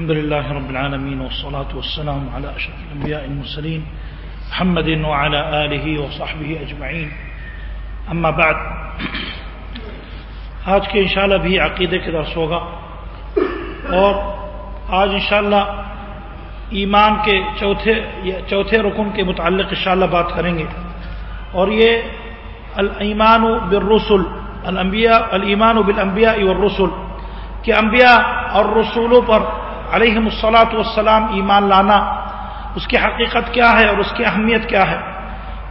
الحمد لله رب العالمين والصلاة والسلام على أشرف الأنبياء المرسلين محمد وعلى آله وصحبه أجمعين. أما بعد، آج کے انشاءاللہ بھی عقیدے کے درس ہوگا اور آج انشاءاللہ ایمان کے چوتھے چوتھے رکن کے متعلق انشاءاللہ بات کریں گے اور یہ الایمان بالرسل، الانبیاء، الایمان بالانبیاء والرسل، کہ انبیاء اور رسولوں پر علیہ الصلاۃ والسلام، ایمان لانا، اس کی حقیقت کیا ہے اور اس کی اہمیت کیا ہے؟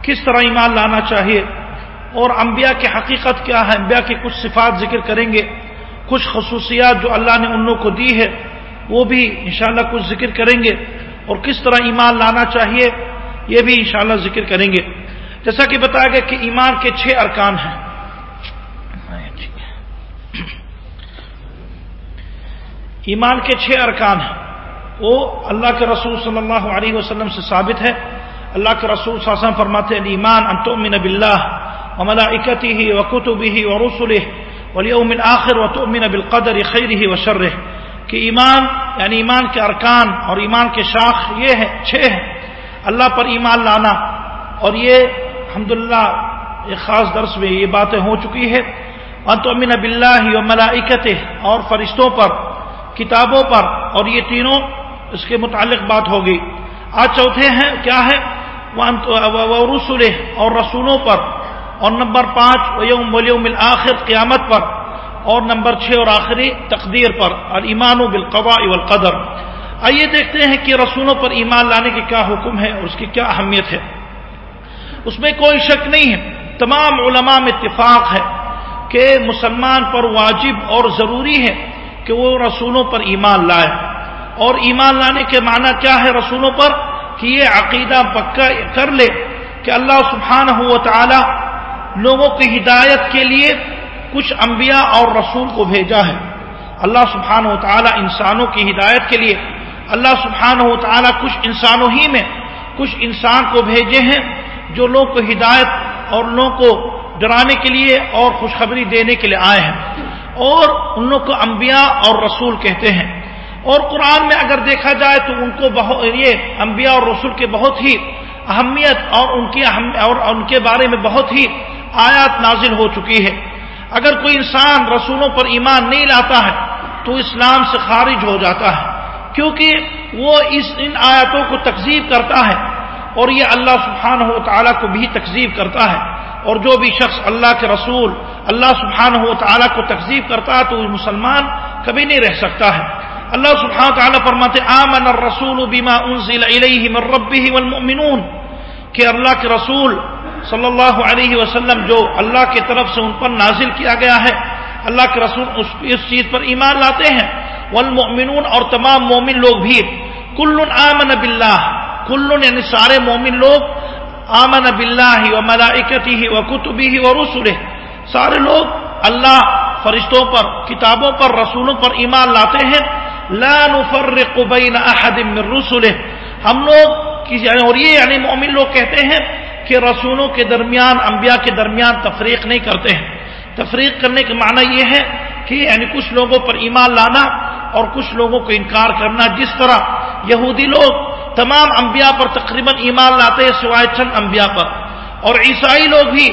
کس طرح ایمان لانا چاہیے؟ اور انبیاء کی حقیقت کیا ہے؟ انبیاء کی کچھ صفات ذکر کریں گے، کچھ خصوصیات جو اللہ نے ان لوگوں کو دی ہے، وہ بھی انشاءاللہ کچھ ذکر کریں گے۔ اور کس طرح ایمان لانا چاہیے، یہ بھی انشاءاللہ ذکر کریں گے۔ جیسا کہ بتایا گیا کہ ایمان کے چھ ارکان ہیں۔ ایمان کے چھ ارکان ہیں۔ وہ اللہ کے رسول صلی اللہ علیہ وسلم سے ثابت ہے۔ اللہ کے رسول صلی اللہ علیہ وسلم فرماتے ہیں ایمان انتؤمن باللہ وملائکته وکتبه ورسله والیوم الاخر وتؤمن بالقدر خیره وشره کہ ایمان یعنی ایمان کے ارکان اور ایمان کے شاخ یہ ہے چھ ہیں۔ اللہ پر ایمان لانا۔ اور یہ الحمدللہ ایک خاص درس میں یہ باتیں ہو چکی ہے انتؤمن باللہ وملائکته اور فرشتوں پر کتابوں پر اور یہ تینوں اس کے متعلق بات ہوگی۔ آج چوتھے ہیں، کیا ہے؟ رسول اور رسولوں پر۔ اور نمبر پانچ، ویوم ولیوم الآخر قیامت پر۔ اور نمبر چھ اور آخری، تقدیر پر۔ اور ایمان و بالقوا والقدر۔ آئیے دیکھتے ہیں کہ رسولوں پر ایمان لانے کے کیا حکم ہے اور اس کی کیا اہمیت ہے۔ اس میں کوئی شک نہیں ہے۔ تمام علماء میں اتفاق ہے کہ مسلمان پر واجب اور ضروری ہے کہ وہ رسولوں پر ایمان لائے۔ اور ایمان لانے کے معنی کیا ہے رسولوں پر؟ کہ یہ عقیدہ پکا کر لے کہ اللہ سبحانہ و تعالی لوگوں کی ہدایت کے لیے کچھ انبیاء اور رسول کو بھیجا ہے۔ اللہ سبحانہ و تعالی انسانوں کی ہدایت کے لیے اللہ سبحانہ و تعالی کچھ انسانوں ہی میں کچھ انسان کو بھیجے ہیں جو لوگ کو ہدایت اور لوگوں کو ڈرانے کے لیے اور خوشخبری دینے کے لیے آئے ہیں۔ اور ان لوگ کو انبیاء اور رسول کہتے ہیں۔ اور قرآن میں اگر دیکھا جائے تو ان کو بہت یہ انبیاء اور رسول کے بہت ہی اہمیت اور ان کی اور ان کے بارے میں بہت ہی آیات نازل ہو چکی ہے۔ اگر کوئی انسان رسولوں پر ایمان نہیں لاتا ہے تو اسلام سے خارج ہو جاتا ہے، کیونکہ وہ اس، ان آیاتوں کو تقزیب کرتا ہے اور یہ اللہ سبحانہ و تعالیٰ کو بھی تقزیب کرتا ہے۔ اور جو بھی شخص اللہ کے رسول، اللہ سبحانہ و تعالیٰ کو تقزیب کرتا ہے تو وہ مسلمان کبھی نہیں رہ سکتا ہے۔ اللہ سبحانہ تعالیٰ فرماتے، آمن الرسول بما انزل الیہ من ربہ والمؤمنون۔ کہ اللہ کے رسول صلی اللہ علیہ وسلم جو اللہ کی طرف سے ان پر نازل کیا گیا ہے، اللہ کے رسول اس چیز پر ایمان لاتے ہیں۔ والمؤمنون اور تمام مومن لوگ بھی، کل آمن باللہ۔ کل یعنی سارے مومن لوگ آمن باللہ و ملائکتی و کتبی و رسول سارے لوگ اللہ فرشتوں پر، کتابوں پر، رسولوں پر ایمان لاتے ہیں۔ لا نفرق بین احد من رسله ہم لوگ یعنی اور یہ یعنی مومن لوگ کہتے ہیں کہ رسولوں کے درمیان، انبیاء کے درمیان تفریق نہیں کرتے ہیں۔ تفریق کرنے کا معنی یہ ہے کہ یعنی کچھ لوگوں پر ایمان لانا اور کچھ لوگوں کو انکار کرنا۔ جس طرح یہودی لوگ تمام انبیاء پر تقریباً ایمان لاتے ہیں سوائے چند انبیاء پر۔ اور عیسائی لوگ بھی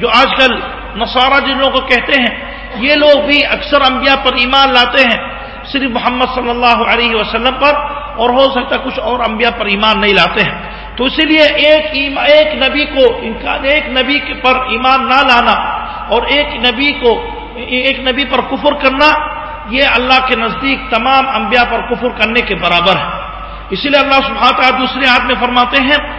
جو آج کل نصارہ جن لوگوں کو کہتے ہیں، یہ لوگ بھی اکثر انبیاء پر ایمان لاتے ہیں۔ صرف محمد صلی اللہ علیہ وسلم پر، اور ہو سکتا کچھ اور انبیاء پر ایمان نہیں لاتے ہیں۔ تو اسی لیے ایک ایک نبی کو ایک نبی پر ایمان نہ لانا اور ایک نبی کو، ایک نبی پر کفر کرنا، یہ اللہ کے نزدیک تمام انبیاء پر کفر کرنے کے برابر ہے۔ اسی لیے اللہ سبحانہ تعالیٰ دوسرے ہاتھ میں فرماتے ہیں،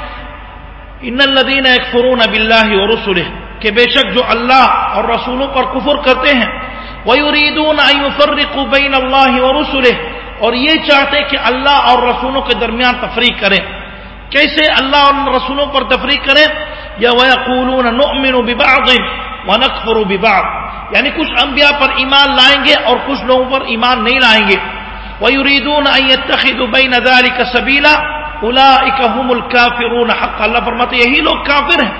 ان الدین ایک فرون اب اللہ اور رسول کہ بے شک جو اللہ اور رسولوں پر کفر کرتے ہیں، وَيُرِيدُونَ أَن يُفَرِّقُوا بَيْنَ اللَّهِ وَرُسُلِهِ، اور یہ چاہتے کہ اللہ اور رسولوں کے درمیان تفریق کریں۔ کیسے اللہ اور رسولوں پر تفریق کریں؟ یا وَيَقُولُونَ نُؤْمِنُ بِبَعْضٍ وَنَكْفُرُ بِبَعْضٍ۔ یعنی کچھ انبیاء پر ایمان لائیں گے اور کچھ لوگوں پر ایمان نہیں لائیں گے۔ وَيُرِيدُونَ أَن يَتَّخِذُوا بَيْنَ ذَلِكَ سَبِيلًا أُولَئِكَ هُمُ الْكَافِرُونَ حق اللہ فرماتے یہی لوگ کافر ہیں۔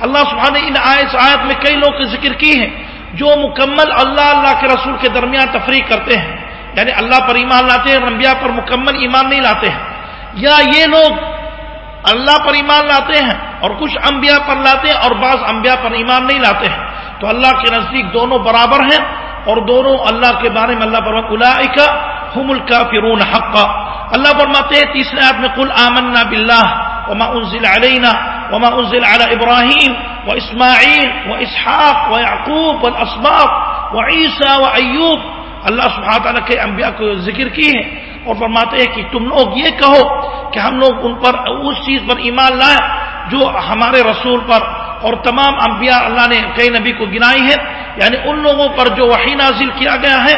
اللہ سبحانہ ان آیت آیت میں کئی لوگ ذکر کی ہیں جو مکمل اللہ اللہ کے رسول کے درمیان تفریق کرتے ہیں۔ یعنی اللہ پر ایمان لاتے ہیں انبیاء پر مکمل ایمان نہیں لاتے ہیں۔ یا یہ لوگ اللہ پر ایمان لاتے ہیں اور کچھ انبیاء پر لاتے ہیں اور بعض انبیاء پر ایمان نہیں لاتے ہیں۔ تو اللہ کے نزدیک دونوں برابر ہیں اور دونوں اللہ کے بارے میں اللہ پر کا حم الکا فرون حق اللہ فرماتے ہیں، تیسرے آدمی کل آمنا بلّہ وما انزل علینا وما انزل على ابراہیم و اسماعیل و اسحاق و یعقوب والاسباط و عیسیٰ و ایوب. اللہ سبحانہ تعالیٰ کے انبیاء کو ذکر کی ہے اور فرماتے ہیں کہ تم لوگ یہ کہو کہ ہم لوگ ان پر اس چیز پر ایمان لائیں جو ہمارے رسول پر اور تمام انبیاء اللہ نے کئی نبی کو گنائی ہے یعنی ان لوگوں پر جو وحی نازل کیا گیا ہے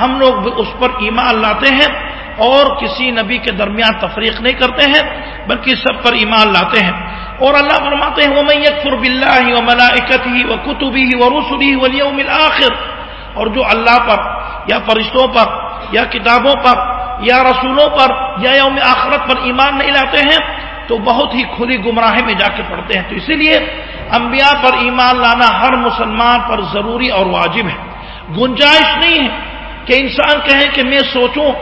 ہم لوگ اس پر ایمان لاتے ہیں اور کسی نبی کے درمیان تفریق نہیں کرتے ہیں، بلکہ سب پر ایمان لاتے ہیں۔ اور اللہ فرماتے ہیں وہ میں یکفر بلّہ و ملاکت ہی و کتبی و رسولی ولیوم آخر اور جو اللہ پر، یا فرشتوں پر، یا کتابوں پر، یا رسولوں پر، یا یوم آخرت پر ایمان نہیں لاتے ہیں، تو بہت ہی کھلی گمراہ میں جا کے پڑھتے ہیں۔ تو اسی لیے انبیاء پر ایمان لانا ہر مسلمان پر ضروری اور واجب ہے۔ گنجائش نہیں ہے۔ کہ انسان کہے کہ میں سوچوں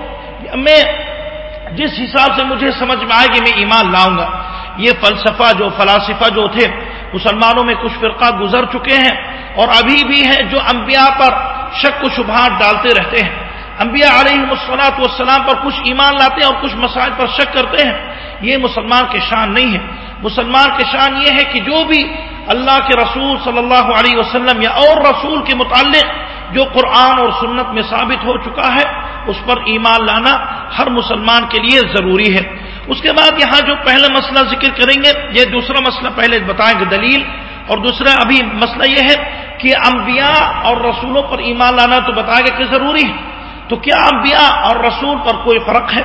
میں جس حساب سے مجھے سمجھ میں آئے گی میں ایمان لاؤں گا، یہ فلسفہ جو، فلاسفہ جو تھے، مسلمانوں میں کچھ فرقہ گزر چکے ہیں اور ابھی بھی ہیں جو انبیاء پر شک و شبہات ڈالتے رہتے ہیں۔ انبیاء علیہ مسلاط والسلام پر کچھ ایمان لاتے ہیں اور کچھ مسائل پر شک کرتے ہیں۔ یہ مسلمان کے شان نہیں ہے۔ مسلمان کے شان یہ ہے کہ جو بھی اللہ کے رسول صلی اللہ علیہ وسلم یا اور رسول کے متعلق جو قرآن اور سنت میں ثابت ہو چکا ہے، اس پر ایمان لانا ہر مسلمان کے لیے ضروری ہے۔ اس کے بعد یہاں جو پہلا مسئلہ ذکر کریں گے، یہ دوسرا مسئلہ پہلے بتائیں گے دلیل، اور دوسرا ابھی مسئلہ یہ ہے کہ انبیاء اور رسولوں پر ایمان لانا تو بتائیں گے کہ ضروری ہے۔ تو کیا انبیاء اور رسول پر کوئی فرق ہے؟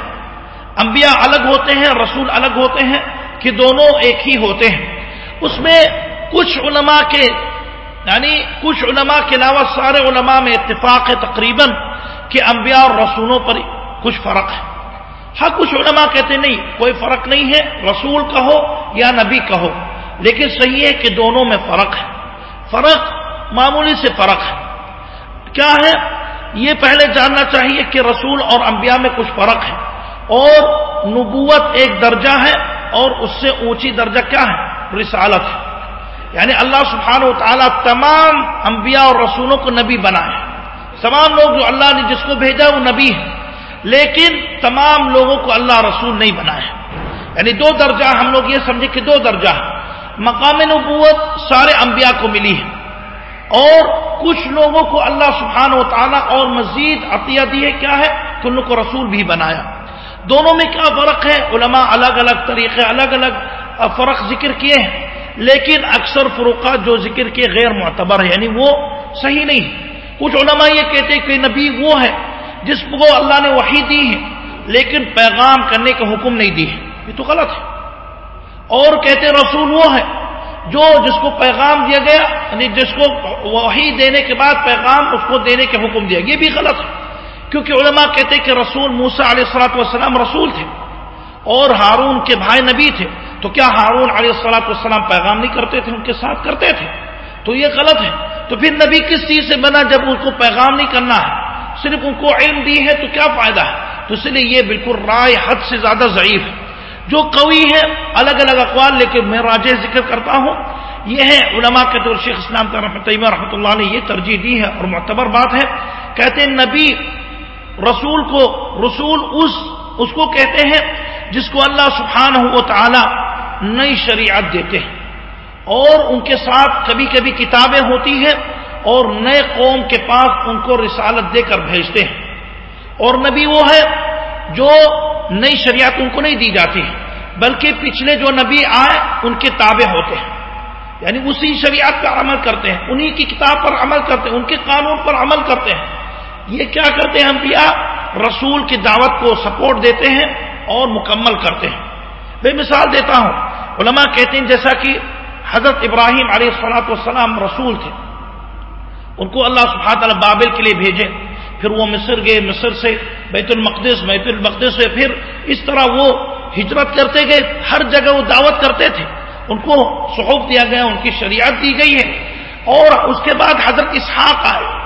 انبیاء الگ ہوتے ہیں، رسول الگ ہوتے ہیں، کہ دونوں ایک ہی ہوتے ہیں۔ اس میں کچھ علماء کے یعنی کچھ علماء کے علاوہ سارے علماء میں اتفاق ہے تقریباً کہ انبیاء اور رسولوں پر کچھ فرق ہے۔ ہاں کچھ علماء کہتے نہیں، کوئی فرق نہیں ہے، رسول کہو یا نبی کہو، لیکن صحیح ہے کہ دونوں میں فرق ہے۔ فرق معمولی سے فرق ہے۔ کیا ہے؟ یہ پہلے جاننا چاہیے کہ رسول اور انبیاء میں کچھ فرق ہے۔ اور نبوت ایک درجہ ہے اور اس سے اونچی درجہ کیا ہے؟ رسالت ہے۔ یعنی اللہ سبحانہ و تعالیٰ تمام انبیاء اور رسولوں کو نبی بنائے تمام لوگ جو اللہ نے جس کو بھیجا وہ نبی ہے لیکن تمام لوگوں کو اللہ رسول نہیں بنائے یعنی دو درجہ، ہم لوگ یہ سمجھے کہ دو درجہ مقام نبوت سارے انبیاء کو ملی ہے۔ اور کچھ لوگوں کو اللہ سبحانہ و تعالیٰ اور مزید عطیہ دیے کیا ہے کہ ان کو رسول بھی بنایا۔ دونوں میں کیا فرق ہے؟ علماء الگ الگ طریقے، الگ الگ فرق ذکر کیے ہیں۔ لیکن اکثر فروقات جو ذکر کے غیر معتبر ہے یعنی وہ صحیح نہیں کچھ علماء یہ کہتے ہیں کہ نبی وہ ہے جس کو اللہ نے وحی دی ہے، لیکن پیغام کرنے کا حکم نہیں دی ہے۔ یہ تو غلط ہے۔ اور کہتے رسول وہ ہے جو جس کو پیغام دیا گیا یعنی جس کو وحی دینے کے بعد پیغام اس کو دینے کے حکم دیا۔ یہ بھی غلط ہے۔ کیونکہ علماء کہتے کہ رسول موسا علیہ السلاط والسلام رسول تھے اور ہارون کے بھائی نبی تھے۔ تو کیا ہارون علیہ السلاط والسلام پیغام نہیں کرتے تھے ان کے ساتھ کرتے تھے؟ تو یہ غلط ہے۔ تو پھر نبی کس چیز سے بنا جب اس کو پیغام نہیں کرنا ہے؟ صرف ان کو علم دی ہے تو کیا فائدہ ہے؟ تو اس لیے یہ بالکل رائے حد سے زیادہ ضعیف ہے۔ جو قوی ہے، الگ الگ اقوال، لیکن میں راجہ ذکر کرتا ہوں۔ یہ ہے علماء کے طور شیخ اسلام کا رحمۃ رحمۃ اللہ نے یہ ترجیح دی ہے اور معتبر بات ہے۔ کہتے ہیں نبی رسول کو رسول اس اس کو کہتے ہیں جس کو اللہ سبحانہ و تعالی نئی شریعت دیتے ہیں اور ان کے ساتھ کبھی کبھی کتابیں ہوتی ہیں اور نئے قوم کے پاس ان کو رسالت دے کر بھیجتے ہیں اور نبی وہ ہے جو نئی شریعت ان کو نہیں دی جاتی ہے بلکہ پچھلے جو نبی آئے ان کے تابع ہوتے ہیں۔ یعنی اسی شریعت پر عمل کرتے ہیں، انہی کی کتاب پر عمل کرتے ہیں، ان کے قانون پر عمل کرتے ہیں۔ یہ کیا کرتے ہیں انبیاء؟ رسول کی دعوت کو سپورٹ دیتے ہیں اور مکمل کرتے ہیں۔ بے مثال دیتا ہوں، علماء کہتے ہیں جیسا کہ حضرت ابراہیم علیہ السلاۃ والسلام رسول تھے۔ ان کو اللہ سبحانہ تعالیٰ بابل کے لیے بھیجے۔ پھر وہ مصر گئے، مصر سے بیت المقدس بیت المقدس سے پھر اس طرح وہ ہجرت کرتے گئے، ہر جگہ وہ دعوت کرتے تھے۔ ان کو سحوف دیا گیا، ان کی شریعت دی گئی ہے۔ اور اس کے بعد حضرت اسحاق آئے،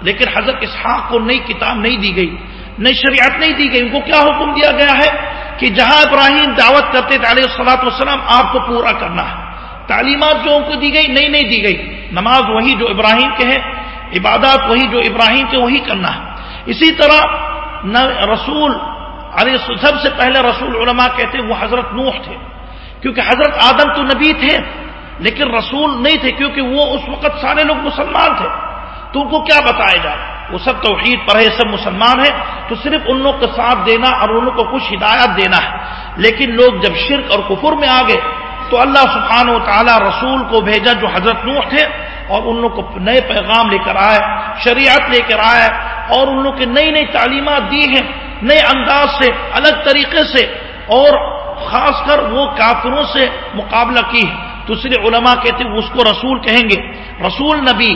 لیکن حضرت اسحاق کو نئی کتاب نہیں دی گئی۔ نئی شریعت نہیں دی گئی، ان کو کیا حکم دیا گیا ہے؟ کہ جہاں ابراہیم دعوت کرتے تھے علیہ السلاط والسلام، آپ کو پورا کرنا ہے۔ تعلیمات جو ان کو دی گئی، نئی نہیں دی گئی۔ نماز وہی جو ابراہیم کے ہے عبادات وہی جو ابراہیم کے وہی کرنا ہے۔ اسی طرح رسول علیہ سب سے پہلے رسول علماء کہتے وہ حضرت نوح تھے۔ کیونکہ حضرت آدم تو نبی تھے، لیکن رسول نہیں تھے، کیونکہ وہ اس وقت سارے لوگ مسلمان تھے۔ تو ان کو کیا بتایا جائے؟ وہ سب توحید پر ہے سب مسلمان ہیں، تو صرف ان لوگ کا ساتھ دینا اور ان لوگ کو کچھ ہدایات دینا ہے۔ لیکن لوگ جب شرک اور کفر میں آ گئے تو اللہ سبحان و تعالیٰ رسول کو بھیجا جو حضرت نوح تھے، اور ان لوگ کو نئے پیغام لے کر آئے، شریعت لے کر آئے، اور ان لوگ کے نئی نئی تعلیمات دی ہیں، نئے انداز سے، الگ طریقے سے، اور خاص کر وہ کافروں سے مقابلہ کی ہے۔ دوسرے علماء کہتے ہیں اس کو رسول کہیں گے۔ رسول نبی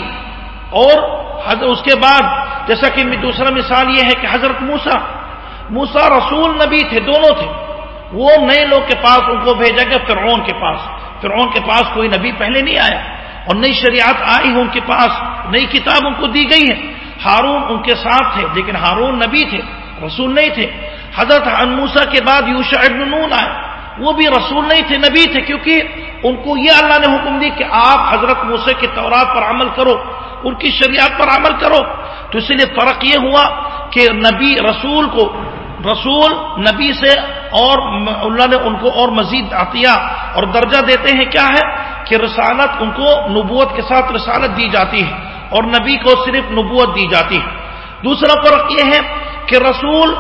اور اس کے بعد جیسا کہ دوسرا مثال یہ ہے کہ حضرت موسا موسا رسول نبی تھے، دونوں تھے۔ وہ نئے لوگ کے پاس ان کو بھیجا گیا، فرعون کے پاس۔ فرعون کے پاس کوئی نبی پہلے نہیں آیا۔ اور نئی شریعت آئی ان کے پاس، نئی کتاب ان کو دی گئی ہے۔ ہارون ان کے ساتھ تھے، لیکن ہارون نبی تھے، رسول نہیں تھے۔ حضرت انموسا کے بعد یوشا ابن نون آئے۔ وہ بھی رسول نہیں تھے، نبی تھے، کیونکہ ان کو یہ اللہ نے حکم دی کہ آپ حضرت موسے کے تورات پر عمل کرو۔ ان کی شریعت پر عمل کرو تو اس لیے فرق یہ ہوا کہ نبی رسول کو رسول نبی سے اور اللہ نے ان کو اور مزید عطیہ اور درجہ دیتے ہیں کیا ہے کہ رسالت ان کو نبوت کے ساتھ رسالت دی جاتی ہے اور نبی کو صرف نبوت دی جاتی ہے۔ دوسرا فرق یہ ہے کہ رسول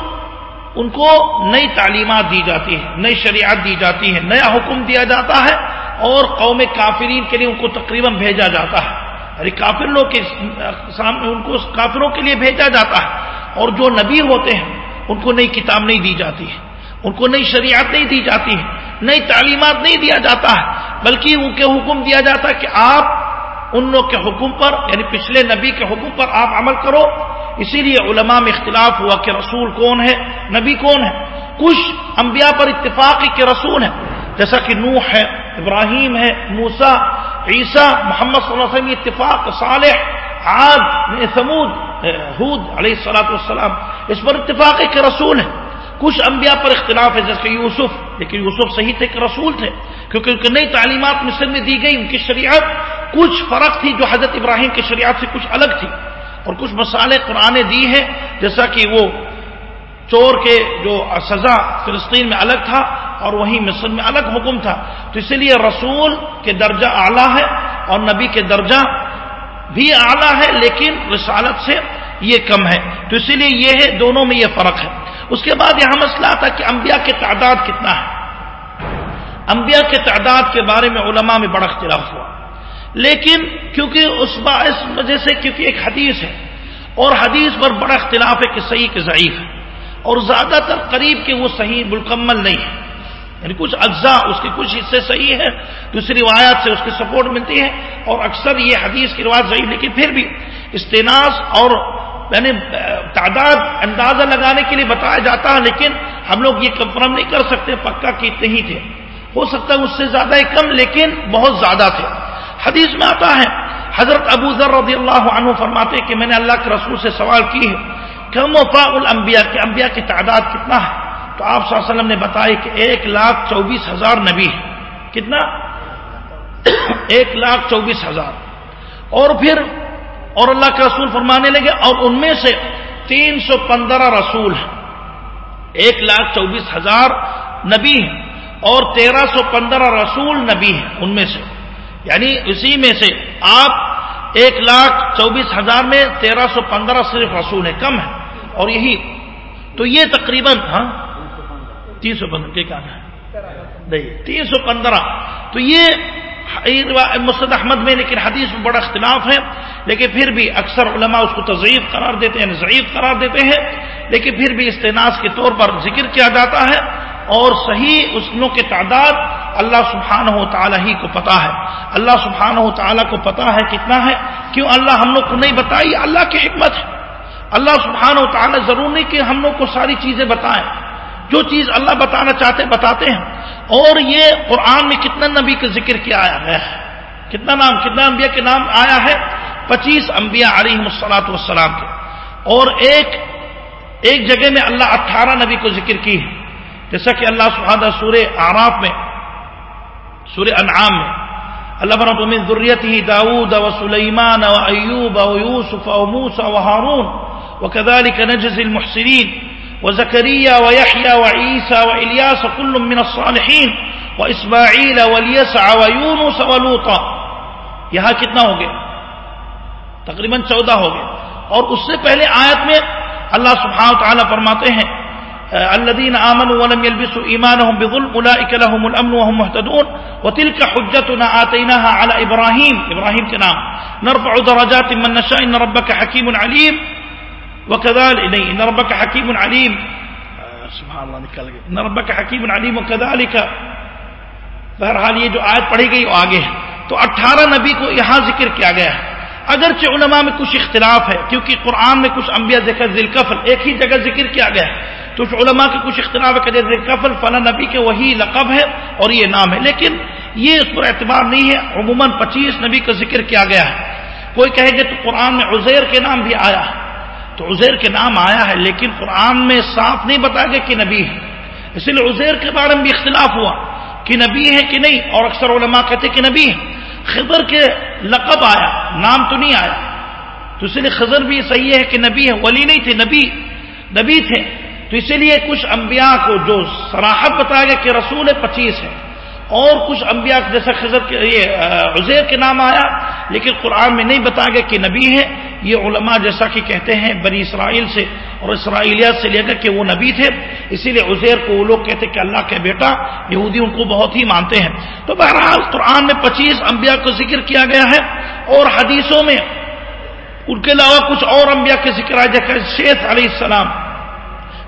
ان کو نئی تعلیمات دی جاتی ہے نئی شریعت دی جاتی ہے نیا حکم دیا جاتا ہے اور قوم کافرین کے لیے ان کو تقریباً بھیجا جاتا ہے۔ ارے کافر لوگ کے سامنے ان کو کافروں کے لیے بھیجا جاتا ہے اور جو نبی ہوتے ہیں، ان کو نئی کتاب نہیں دی جاتی ہے۔ ان کو نئی شریعت نہیں دی جاتی ہے۔ نئی تعلیمات نہیں دیا جاتا ہے۔ بلکہ ان کے حکم دیا جاتا ہے کہ آپ ان کے حکم پر یعنی پچھلے نبی کے حکم پر آپ عمل کرو۔ اسی لیے علماء میں اختلاف ہوا کہ رسول کون ہے، نبی کون ہے۔ کچھ انبیاء پر اتفاق کے رسول ہیں۔ جیسا کہ نوح ہے، ابراہیم ہے موسا عیسیٰ محمد صلی اللہ علیہ وسلم اتفاق صالح، عاد سمود حود علیہ السلاۃ والسلام، اس پر اتفاق کے رسول ہیں۔ کچھ انبیاء پر اختلاف ہے، جیسے یوسف، لیکن یوسف صحیح تھے کہ رسول تھے، کیونکہ ان کی نئی تعلیمات مصر میں دی گئی، ان کی شریعت، کچھ فرق تھی جو حضرت ابراہیم کی شریعت سے کچھ الگ تھی، اور کچھ مسالے قرآن دی ہیں، جیسا کہ وہ چور کے جو سزا فلسطین میں الگ تھا اور وہیں مصر میں الگ حکم تھا۔ تو اسی لیے رسول کے درجہ اعلیٰ ہے اور نبی کے درجہ بھی اعلیٰ ہے، لیکن رسالت سے یہ کم ہے۔ تو اسی لیے یہ ہے، دونوں میں یہ فرق ہے۔ اس کے بعد یہاں مسئلہ تھا کہ انبیاء کی تعداد کتنا ہے۔ انبیاء کے تعداد کے بارے میں علماء میں بڑا اختلاف ہوا۔ لیکن کیونکہ اس اس وجہ سے کیونکہ ایک حدیث ہے اور حدیث پر بڑا اختلاف ہے کہ صحیح کہ ضعیف ہے۔ اور زیادہ تر قریب کے وہ صحیح مکمل نہیں ہے یعنی کچھ اجزاء اس کے کچھ حصے صحیح ہے دوسری روایات سے اس کی سپورٹ ملتی ہے اور اکثر یہ حدیث کی روایت صحیح لیکن پھر بھی استناس اور یعنی تعداد اندازہ لگانے کے لیے بتایا جاتا ہے، لیکن ہم لوگ یہ کنفرم نہیں کر سکتے، پکا کہ اتنے ہی تھے۔ ہو سکتا ہے اس سے زیادہ ہی کم، لیکن بہت زیادہ تھے۔ حدیث میں آتا ہے، حضرت ابو ذر رضی اللہ عنہ فرماتے کہ میں نے اللہ کے رسول سے سوال کی ہے۔ کم وفا الانبیاء کے انبیاء کی تعداد کتنا ہے؟ تو آپ صلی اللہ علیہ وسلم نے بتایا کہ ایک لاکھ چوبیس ہزار نبی ہے کتنا؟ ایک لاکھ چوبیس ہزار۔ اور پھر، اور اللہ کے رسول فرمانے لگے، اور ان میں سے تین سو پندرہ رسول ہیں۔ ایک لاکھ چوبیس ہزار نبی ہیں، اور تیرہ سو پندرہ رسول نبی ہیں ان میں سے۔ یعنی اسی میں سے آپ ایک لاکھ چوبیس ہزار میں تیرہ سو پندرہ صرف رسول ہے کم ہے اور یہی تو یہ تقریباً ہاں؟ تین سو پندرہ کیا ہے؟ نہیں، تین سو پندرہ۔ تو یہ مسد احمد میں، لیکن حدیث میں بڑا اختلاف ہے۔ لیکن پھر بھی اکثر علماء اس کو تضعیف قرار دیتے ہیں، ضعیف قرار دیتے ہیں۔ لیکن پھر بھی استناس کے طور پر ذکر کیا جاتا ہے۔ اور صحیح اس کی تعداد اللہ سبحانہ و تعالیٰ ہی کو پتا ہے۔ اللہ سبحانہ و تعالیٰ کو پتا ہے کتنا ہے۔ کیوں؟ اللہ ہم لوگ کو نہیں بتائی اللہ کی حکمت ہے۔ اللہ سبحانہ و تعالیٰ ضرور نہیں کہ ہم لوگ کو ساری چیزیں بتائیں۔ جو چیز اللہ بتانا چاہتے بتاتے ہیں۔ اور یہ قرآن میں کتنا نبی کا ذکر کیا آیا ہے؟ کتنا نام، کتنا انبیاء کے نام آیا ہے؟ پچیس انبیاء علیہ مسلاط والسلام کے۔ اور ایک ایک جگہ میں اللہ اٹھارہ نبی کو ذکر کی ہے۔ جیسا کہ اللہ سبحانہ سورہ آراف میں، سورہ انعام میں اللہ برحمۃ من ذریته داود وسليمان وأيوب ويوسف وموسى وهارون وكذلك نجزي المحسنين وزكريا ويحيى وعيسى وإلياس كل من الصالحين وإسماعيل واليسع ويونس ولوطا یہاں کتنا ہو گیا؟ تقریباً چودہ ہو گئے اور اس سے پہلے آیت میں اللہ سبحانہ تعالیٰ فرماتے ہیں الذين امنوا ولم يلبسوا ايمانهم بظلم اولئك لهم الامن وهم مهتدون، وتلك حجتنا اتيناها على ابراهيم ابراهيم کے نام۔ نرفع درجات من نشاء ان ربك حكيم عليم وكذلك ان ربك حكيم عليم. سبحان الله، نکل گئے. ان ربك حكيم عليم. وكذلك بہرحال یہ جو آیت پڑھی گئی وہ آگے ہے. تو اٹھارہ نبی کو یہاں ذکر کیا گیا ہے. اگرچہ علماء میں کچھ اختلاف ہے، کیونکہ قرآن میں کچھ انبیاء ذکر ذلکفل ایک ہی جگہ ذکر کیا گیا ہے. تو علماء کے کچھ اختلاف ہے کہ ذیل فلاں نبی کے وہی لقب ہے اور یہ نام ہے. لیکن یہ اس پر اعتبار نہیں ہے، عموماً پچیس نبی کا ذکر کیا گیا ہے. کوئی کہے گا تو قرآن میں عزیر کے نام بھی آیا ہے. تو عزیر کے نام آیا ہے، لیکن قرآن میں صاف نہیں بتایا گیا کہ نبی ہے۔ اسی لیے عزیر کے بارے میں بھی اختلاف ہوا، کہ نبی ہے کہ نہیں، اور اکثر علماء کہتے کہ نبی ہے۔ خضر کے لقب آیا، نام تو نہیں آیا۔ تو اس لیے خضر بھی صحیح ہے کہ نبی ہے، ولی نہیں تھے، نبی نبی تھے۔ تو اسی لیے کچھ انبیاء کو جو سراحت بتایا گیا کہ رسول پچیس ہے۔ اور کچھ انبیاء جیسا خضر کے یہ عزیر کے نام آیا، لیکن قرآن میں نہیں بتایا گیا کہ نبی ہے یہ علماء جیسا کہ کہتے ہیں، بنی اسرائیل سے اور اسرائیلیات سے لے کر کہ وہ نبی تھے۔ اسی لیے عزیر کو وہ لوگ کہتے کہ اللہ کے بیٹا یہودی ان کو بہت ہی مانتے ہیں۔ تو بہرحال قرآن میں پچیس انبیاء کو ذکر کیا گیا ہے اور حدیثوں میں ان کے علاوہ کچھ اور انبیاء کے ذکر آیا جیسے شیخ علیہ السلام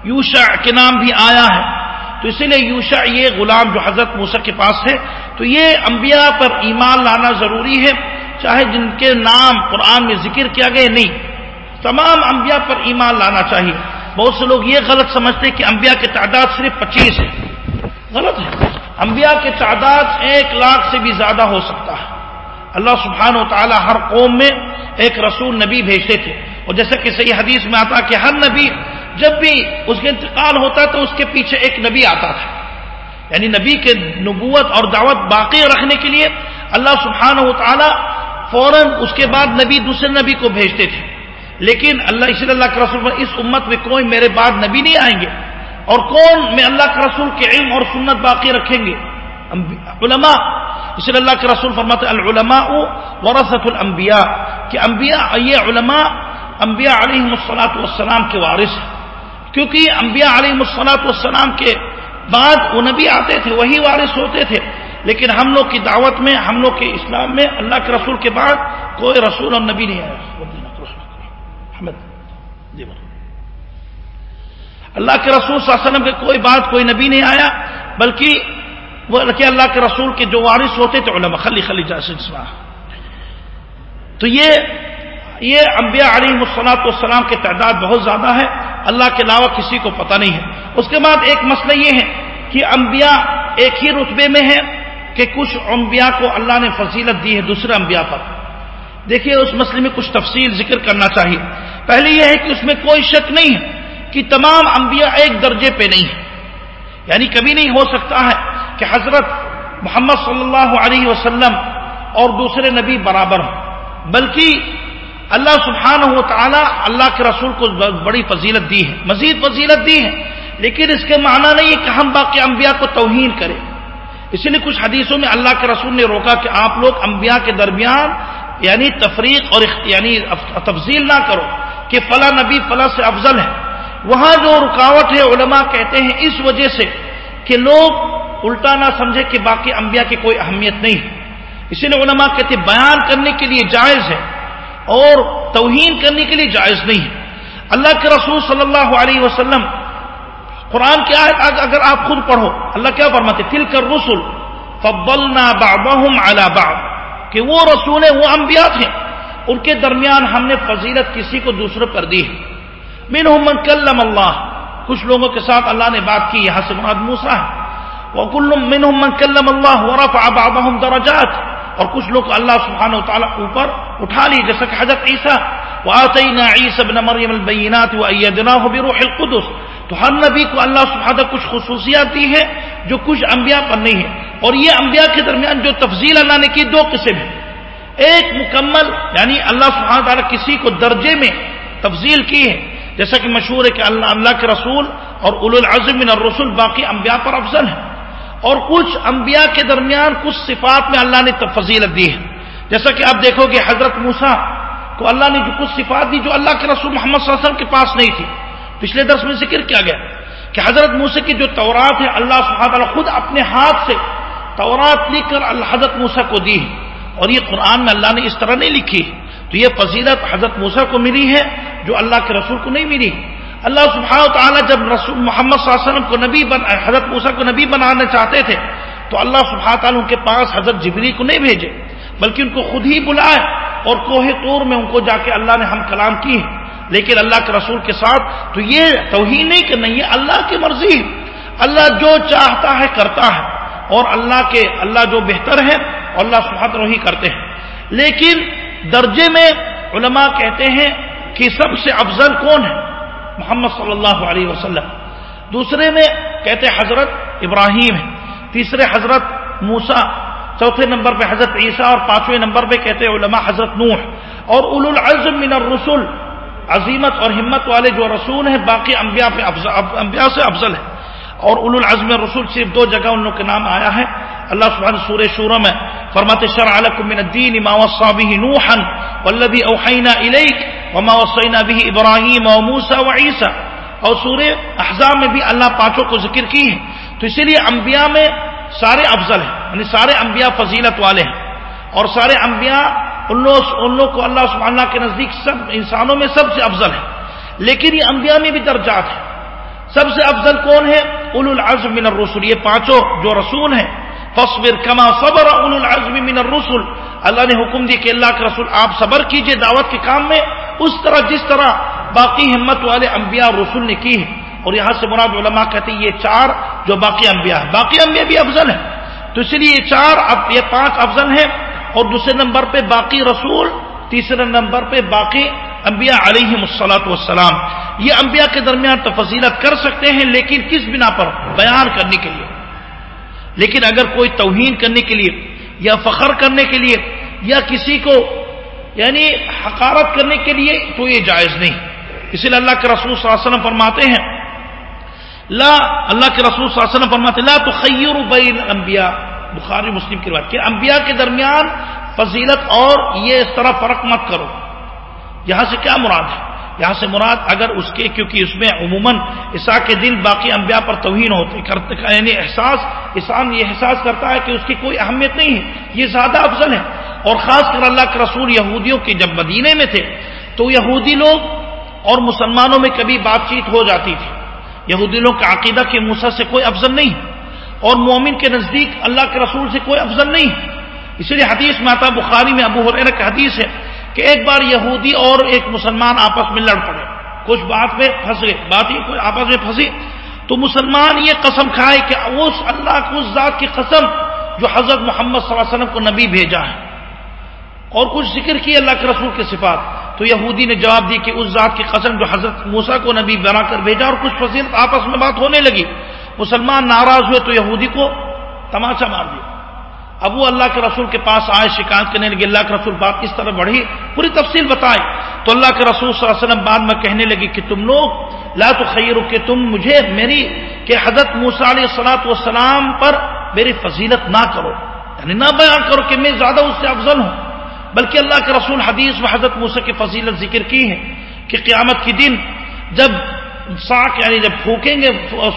یوشا کے نام بھی آیا ہے۔ تو اسی لیے یوشا یہ غلام جو حضرت موسیٰ کے پاس ہے، تو یہ انبیاء پر ایمان لانا ضروری ہے، چاہے جن کے نام قرآن میں ذکر کیا گئے نہیں۔ تمام انبیاء پر ایمان لانا چاہیے۔ بہت سے لوگ یہ غلط سمجھتے کہ انبیاء کی تعداد صرف پچیس ہے۔ غلط ہے۔ انبیاء کی تعداد ایک لاکھ سے بھی زیادہ ہو سکتا ہے۔ اللہ سبحانہ و تعالیٰ ہر قوم میں ایک رسول نبی بھیجتے تھے۔ اور جیسا کہ صحیح حدیث میں آتا کہ ہر نبی جب بھی اس کے انتقال ہوتا تو اس کے پیچھے ایک نبی آتا تھا۔ یعنی نبی کے نبوت اور دعوت باقی رکھنے کے لیے اللہ سبحانہ و تعالیٰ فوراً اس کے بعد نبی دوسرے نبی کو بھیجتے تھے۔ لیکن اللہ اسی اللہ کے رسول اس امت میں کوئی میرے بعد نبی نہیں آئیں گے اور کون میں اللہ کے رسول کے علم اور سنت باقی رکھیں گے؟ علماء۔ اس لیے اللہ کے رسول فرماتے، العلماء ورثت الانبیاء، کہ انبیاء، یہ علماء انبیاء علیہ السلاۃ والسلام کے وارث ہیں۔ کیونکہ انبیاء علیہ السلاۃ والسلام کے بعد وہ نبی آتے تھے، وہی وارث ہوتے تھے۔ لیکن ہم لوگ کی دعوت میں، ہم لوگ کے اسلام میں اللہ کے رسول کے بعد کوئی رسول اور نبی نہیں آیا۔ جی اللہ کے رسول صلی اللہ علیہ وسلم کے کوئی بات کوئی نبی نہیں آیا، بلکہ وہ اللہ کے رسول کے جو وارث ہوتے تھے، علماء، خلی خلی جاسما تو یہ یہ انبیاء علیہ مسلاط والسلام کی تعداد بہت زیادہ ہے، اللہ کے علاوہ کسی کو پتہ نہیں ہے۔ اس کے بعد ایک مسئلہ یہ ہے کہ انبیاء ایک ہی رتبے میں ہے کہ کچھ انبیاء کو اللہ نے فضیلت دی ہے دوسرے انبیاء پر۔ دیکھیے، اس مسئلے میں کچھ تفصیل ذکر کرنا چاہیے۔ پہلے یہ ہے کہ اس میں کوئی شک نہیں ہے کہ تمام انبیاء ایک درجے پہ نہیں ہے یعنی کبھی نہیں ہو سکتا ہے کہ حضرت محمد صلی اللہ علیہ وسلم اور دوسرے نبی برابر ہوں، بلکہ اللہ سبحانہ و تعالی اللہ کے رسول کو بڑی فضیلت دی ہے، مزید فضیلت دی ہے۔ لیکن اس کے معنی نہیں ہے کہ ہم باقی انبیاء کو توہین کریں۔ اسی لیے کچھ حدیثوں میں اللہ کے رسول نے روکا کہ آپ لوگ انبیاء کے درمیان یعنی تفریق اور یعنی تفضیل نہ کرو کہ فلاں نبی فلاں سے افضل ہے وہاں جو رکاوٹ ہے، علماء کہتے ہیں اس وجہ سے کہ لوگ الٹا نہ سمجھے کہ باقی انبیاء کی کوئی اہمیت نہیں ہے۔ اسی لیے علماء کہتے ہیں بیان کرنے کے لیے جائز ہے۔ اور توہین کرنے کے لیے جائز نہیں ہے۔ اللہ کے رسول صلی اللہ علیہ وسلم، قرآن کی آیت اگر آپ خود پڑھو، اللہ کیا فرماتے تل کر رسول فبلنا بعضهم على بعض۔ کہ وہ رسول وہ انبیاء تھے۔ ان کے درمیان ہم نے فضیلت کسی کو دوسرے پر دی ہے۔ من کلم اللہ۔ کچھ لوگوں کے ساتھ اللہ نے بات کی، یہاں سے مراد موسا ہے۔ وکل منهم من ورفع بعضهم درجات اور کچھ لوگ اللہ سبحانہ و تعالیٰ اوپر اٹھا لی جیسا کہ حضرت عیسیٰ، وآتينا عيسى ابن مريم البينات وأيدناه بروح القدس تو ہر نبی کو اللہ سبحانہ کچھ خصوصیات دی ہے جو کچھ انبیاء پر نہیں ہے اور یہ انبیاء کے درمیان جو تفضیل اللہ نے کی دو قسم ہیں۔ ایک مکمل یعنی اللہ سبحانہ تعالیٰ کسی کو درجے میں تفضیل کی ہے، جیسا کہ مشہور ہے کہ اللہ اللہ کے رسول اور اول العظم من الرسول باقی انبیاء پر افضل ہے اور کچھ انبیاء کے درمیان کچھ صفات میں اللہ نے فضیلت دی ہے۔ جیسا کہ آپ دیکھو گے حضرت موسا کو اللہ نے جو کچھ صفات دی جو اللہ کے رسول محمد صلی اللہ علیہ وسلم کے پاس نہیں تھی۔ پچھلے درس میں ذکر کیا گیا کہ حضرت موسیٰ کی جو تورات ہے اللہ سبحانہ تعالیٰ خود اپنے ہاتھ سے تورات لکھ کر اللہ حضرت موسیٰ کو دی ہے۔ اور یہ قرآن میں اللہ نے اس طرح نہیں لکھی۔ تو یہ فضیلت حضرت موسیٰ کو ملی ہے جو اللہ کے رسول کو نہیں ملی۔ اللہ سبحانہ تعالیٰ جب رسول محمد صلی اللہ علیہ وسلم کو نبی بن حضرت موسیٰ کو نبی بنانا چاہتے تھے، تو اللہ سبحانہ تعالیٰ ان کے پاس حضرت جبری کو نہیں بھیجے، بلکہ ان کو خود ہی بلائے اور کوہ طور میں ان کو جا کے اللہ نے ہم کلام کی ہے لیکن اللہ کے رسول کے ساتھ تو یہ توہین نہیں کہ نہیں اللہ کی مرضی اللہ جو چاہتا ہے کرتا ہے اور اللہ کے اللہ جو بہتر ہے، اللہ سبحانہ وہی کرتے ہیں۔ لیکن درجے میں علماء کہتے ہیں کہ سب سے افضل کون ہے؟ محمد صلی اللہ علیہ وسلم۔ دوسرے میں کہتے حضرت ابراہیم ہے تیسرے حضرت موسا چوتھے نمبر پہ حضرت عیسیٰ اور پانچویں نمبر پہ کہتے علماء حضرت نوح۔ اور اول العزم من الرسول عظیمت اور ہمت والے جو رسول ہیں، باقی انبیاء پہ انبیاء سے افضل ہے اور اول العزم رسول صرف دو جگہ ان لوگ کے نام آیا ہے۔ اللہ سبحانہ سورہ شورہ میں فرماتے شرع لكم من الدين ما وصى به نوحا والذي اوحينا اليك وما وصينا به ابراهيم وموسى وعيسى. اور سورہ احزاب میں بھی اللہ پانچوں کو ذکر کی ہے تو اسی لیے انبیاء میں سارے افضل ہیں یعنی سارے انبیاء فضیلت والے ہیں۔ اور سارے انبیاء ان لوگ ان لوگ کو اللہ سبحانہ کے نزدیک سب انسانوں میں سب سے افضل ہے لیکن یہ انبیاء میں بھی درجات ہیں۔ سب سے افضل کون ہے؟ اول العزم من الرسول یہ پانچوں جو رسول ہیں۔ فصبر کما صبر اول العزم من الرسول اللہ نے حکم دی کہ اللہ کے رسول آپ صبر کیجیے، دعوت کے کام میں اس طرح جس طرح باقی ہمت والے انبیاء اور رسول نے کی ہے۔ اور یہاں سے مراد علماء کہتے ہیں یہ چار جو باقی انبیاء ہیں۔ باقی انبیاء بھی افضل ہیں۔ تو اس لیے یہ چار یہ پانچ افضل ہیں۔ اور دوسرے نمبر پہ باقی رسول، تیسرے نمبر پہ باقی انبیاء علیہ مسلاط والسلام۔ یہ انبیاء کے درمیان تفضیلت کر سکتے ہیں، لیکن کس بنا پر؟ بیان کرنے کے لیے۔ لیکن اگر کوئی توہین کرنے کے لیے یا فخر کرنے کے لیے یا کسی کو یعنی حقارت کرنے کے لیے تو یہ جائز نہیں۔ اسی لیے اللہ کے رسول صلی اللہ علیہ وسلم فرماتے ہیں، لا، اللہ کے رسول صلی اللہ علیہ وسلم فرماتے لا تو خیر بین انبیاء بخاری مسلم کی بات کہ انبیاء کے درمیان فضیلت اور یہ اس طرح فرق مت کرو۔ یہاں سے کیا مراد ہے؟ یہاں سے مراد اگر اس کے کیونکہ اس میں عموماً عیسا کے دن باقی انبیاء پر توہین ہوتے یعنی احساس انسان یہ احساس کرتا ہے کہ اس کی کوئی اہمیت نہیں ہے، یہ زیادہ افضل ہے۔ اور خاص کر اللہ کے رسول یہودیوں کے جب مدینے میں تھے، تو یہودی لوگ اور مسلمانوں میں کبھی بات چیت ہو جاتی تھی۔ یہودی لوگ کا عقیدہ کے موسا سے کوئی افضل نہیں اور مومن کے نزدیک اللہ کے رسول سے کوئی افضل نہیں اسی لیے حدیث میں آتا بخاری میں ابو حریر کا حدیث ہے کہ ایک بار یہودی اور ایک مسلمان آپس میں لڑ پڑے۔ کچھ بات میں پھنس گئے بات ہی کوئی آپس میں پھنسی۔ تو مسلمان یہ قسم کھائے کہ اس اللہ کو، اس ذات کی قسم جو حضرت محمد صلی اللہ علیہ وسلم کو نبی بھیجا ہے۔ اور کچھ ذکر کی اللہ کے رسول کے صفات۔ تو یہودی نے جواب دی کہ اس ذات کی قسم جو حضرت موسا کو نبی بنا کر بھیجا اور کچھ فضیلت آپس میں بات ہونے لگی۔ مسلمان ناراض ہوئے تو یہودی کو تماچا مار دیا۔ اب وہ اللہ کے رسول کے پاس آئے، شکایت کرنے لگے، اللہ کے رسول بات کس طرح بڑھی، پوری تفصیل بتائے تو اللہ کے رسول صلی اللہ علیہ وسلم بعد میں کہنے لگی کہ تم لوگ، لا تو خیر کہ تم مجھے، میری، کہ حضرت موسا علیہ السلاۃ والسلام پر میری فضیلت نہ کرو۔ یعنی نہ بیان کرو کہ میں زیادہ اس سے افضل ہوں، بلکہ اللہ کے رسول حدیث میں حضرت موسا کی فضیلت ذکر کی ہے کہ قیامت کی دن جب ساک یعنی جب پھونکیں گے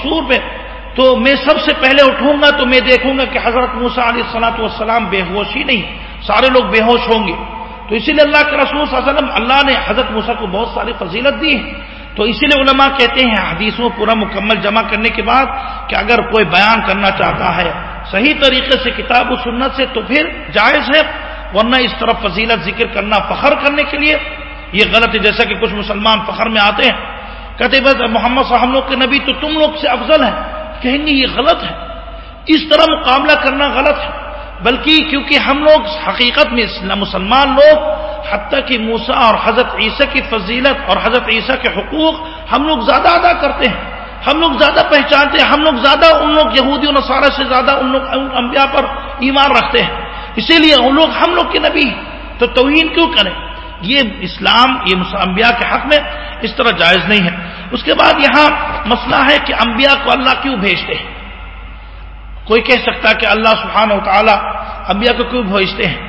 سور پہ تو میں سب سے پہلے اٹھوں گا تو میں دیکھوں گا کہ حضرت موسا علیہ السلاۃ والسلام بے ہوش ہی نہیں، سارے لوگ بے ہوش ہوں گے۔ تو اسی لیے اللہ کے رسول صلی اللہ علیہ وسلم، اللہ نے حضرت موسا کو بہت ساری فضیلت دی ہے تو اسی لیے علماء کہتے ہیں، حدیثوں پورا مکمل جمع کرنے کے بعد کہ اگر کوئی بیان کرنا چاہتا ہے صحیح طریقے سے کتاب و سنت سے تو پھر جائز ہے، ورنہ اس طرف فضیلت ذکر کرنا فخر کرنے کے لیے یہ غلط ہے۔ جیسا کہ کچھ مسلمان فخر میں آتے ہیں، کہتے بس محمد صاحب لوگ کے نبی تو تم لوگ سے افضل ہے کہیں گے یہ غلط ہے۔ اس طرح مقابلہ کرنا غلط ہے۔ بلکہ کیونکہ ہم لوگ حقیقت میں مسلمان لوگ، حتیٰ کہ موسا اور حضرت عیسیٰ کی فضیلت اور حضرت عیسیٰ کے حقوق ہم لوگ زیادہ ادا کرتے ہیں۔ ہم لوگ زیادہ پہچانتے ہیں۔ ہم لوگ زیادہ ان لوگ یہودی و نصارہ سے زیادہ ان لوگ انبیاء پر ایمان رکھتے ہیں۔ اسی لیے ان لوگ ہم لوگ کے نبی تو توہین کیوں کریں؟ یہ اسلام، یہ انبیاء کے حق میں اس طرح جائز نہیں ہے۔ اس کے بعد یہاں مسئلہ ہے کہ انبیاء کو اللہ کیوں بھیجتے ہیں؟ کوئی کہہ سکتا کہ اللہ سبحانہ و تعالیٰ انبیاء کو کیوں بھیجتے ہیں؟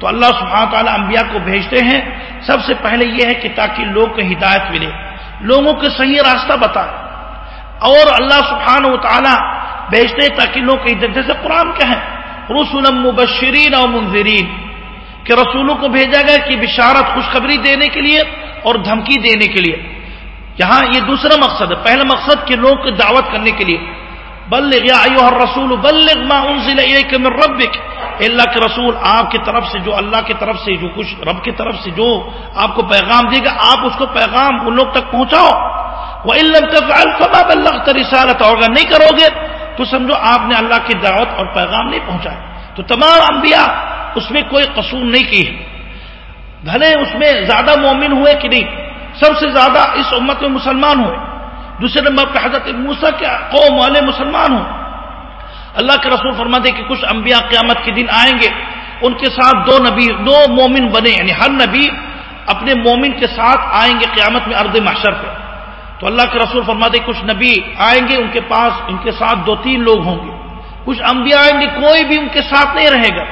تو اللہ سبحانہ و تعالیٰ انبیاء کو بھیجتے ہیں۔ سب سے پہلے یہ ہے کہ تاکہ لوگ کو ہدایت ملے، لوگوں کو صحیح راستہ بتائے، اور اللہ سبحانہ و تعالیٰ بھیجتے تاکہ لوگ جیسے قرآن کہیں رسول مبشرین اور منظرین کہ رسولوں کو بھیجا گیا کہ بشارت، خوشخبری دینے کے لیے اور دھمکی دینے کے لیے۔ یہاں یہ دوسرا مقصد ہے۔ پہلا مقصد کہ لوگ کو دعوت کرنے کے لیے۔ بلغ یا ایوہ الرسول، بلغ ما انزل الیک من ربک۔ اللہ کے رسول، آپ کی طرف سے جو، اللہ کی طرف سے جو کچھ، رب کی طرف سے جو آپ کو پیغام دے گا، آپ اس کو پیغام ان لوگ تک پہنچاؤ۔ وہ علم تفعل فما بلغت رسالت اور نہیں کرو گے، تو سمجھو آپ نے اللہ کی دعوت اور پیغام نہیں پہنچایا تو تمام انبیاء اس میں کوئی قصور نہیں کی ہے بھلے اس میں زیادہ مومن ہوئے کہ نہیں؟ سب سے زیادہ اس امت میں مسلمان ہوئے۔ دوسرے نمبر پہ حضرت موسا کے قوم والے مسلمان ہوں۔ اللہ کے رسول فرماتے کہ کچھ انبیاء قیامت کے دن آئیں گے۔ ان کے ساتھ دو نبی، دو مومن بنے یعنی ہر نبی اپنے مومن کے ساتھ آئیں گے قیامت میں ارد محشر پہ۔ تو اللہ کے رسول فرماتے کچھ نبی آئیں گے، ان کے پاس ان کے ساتھ دو تین لوگ ہوں گے۔ کچھ انبیاء آئیں گے، کوئی بھی ان کے ساتھ نہیں رہے گا۔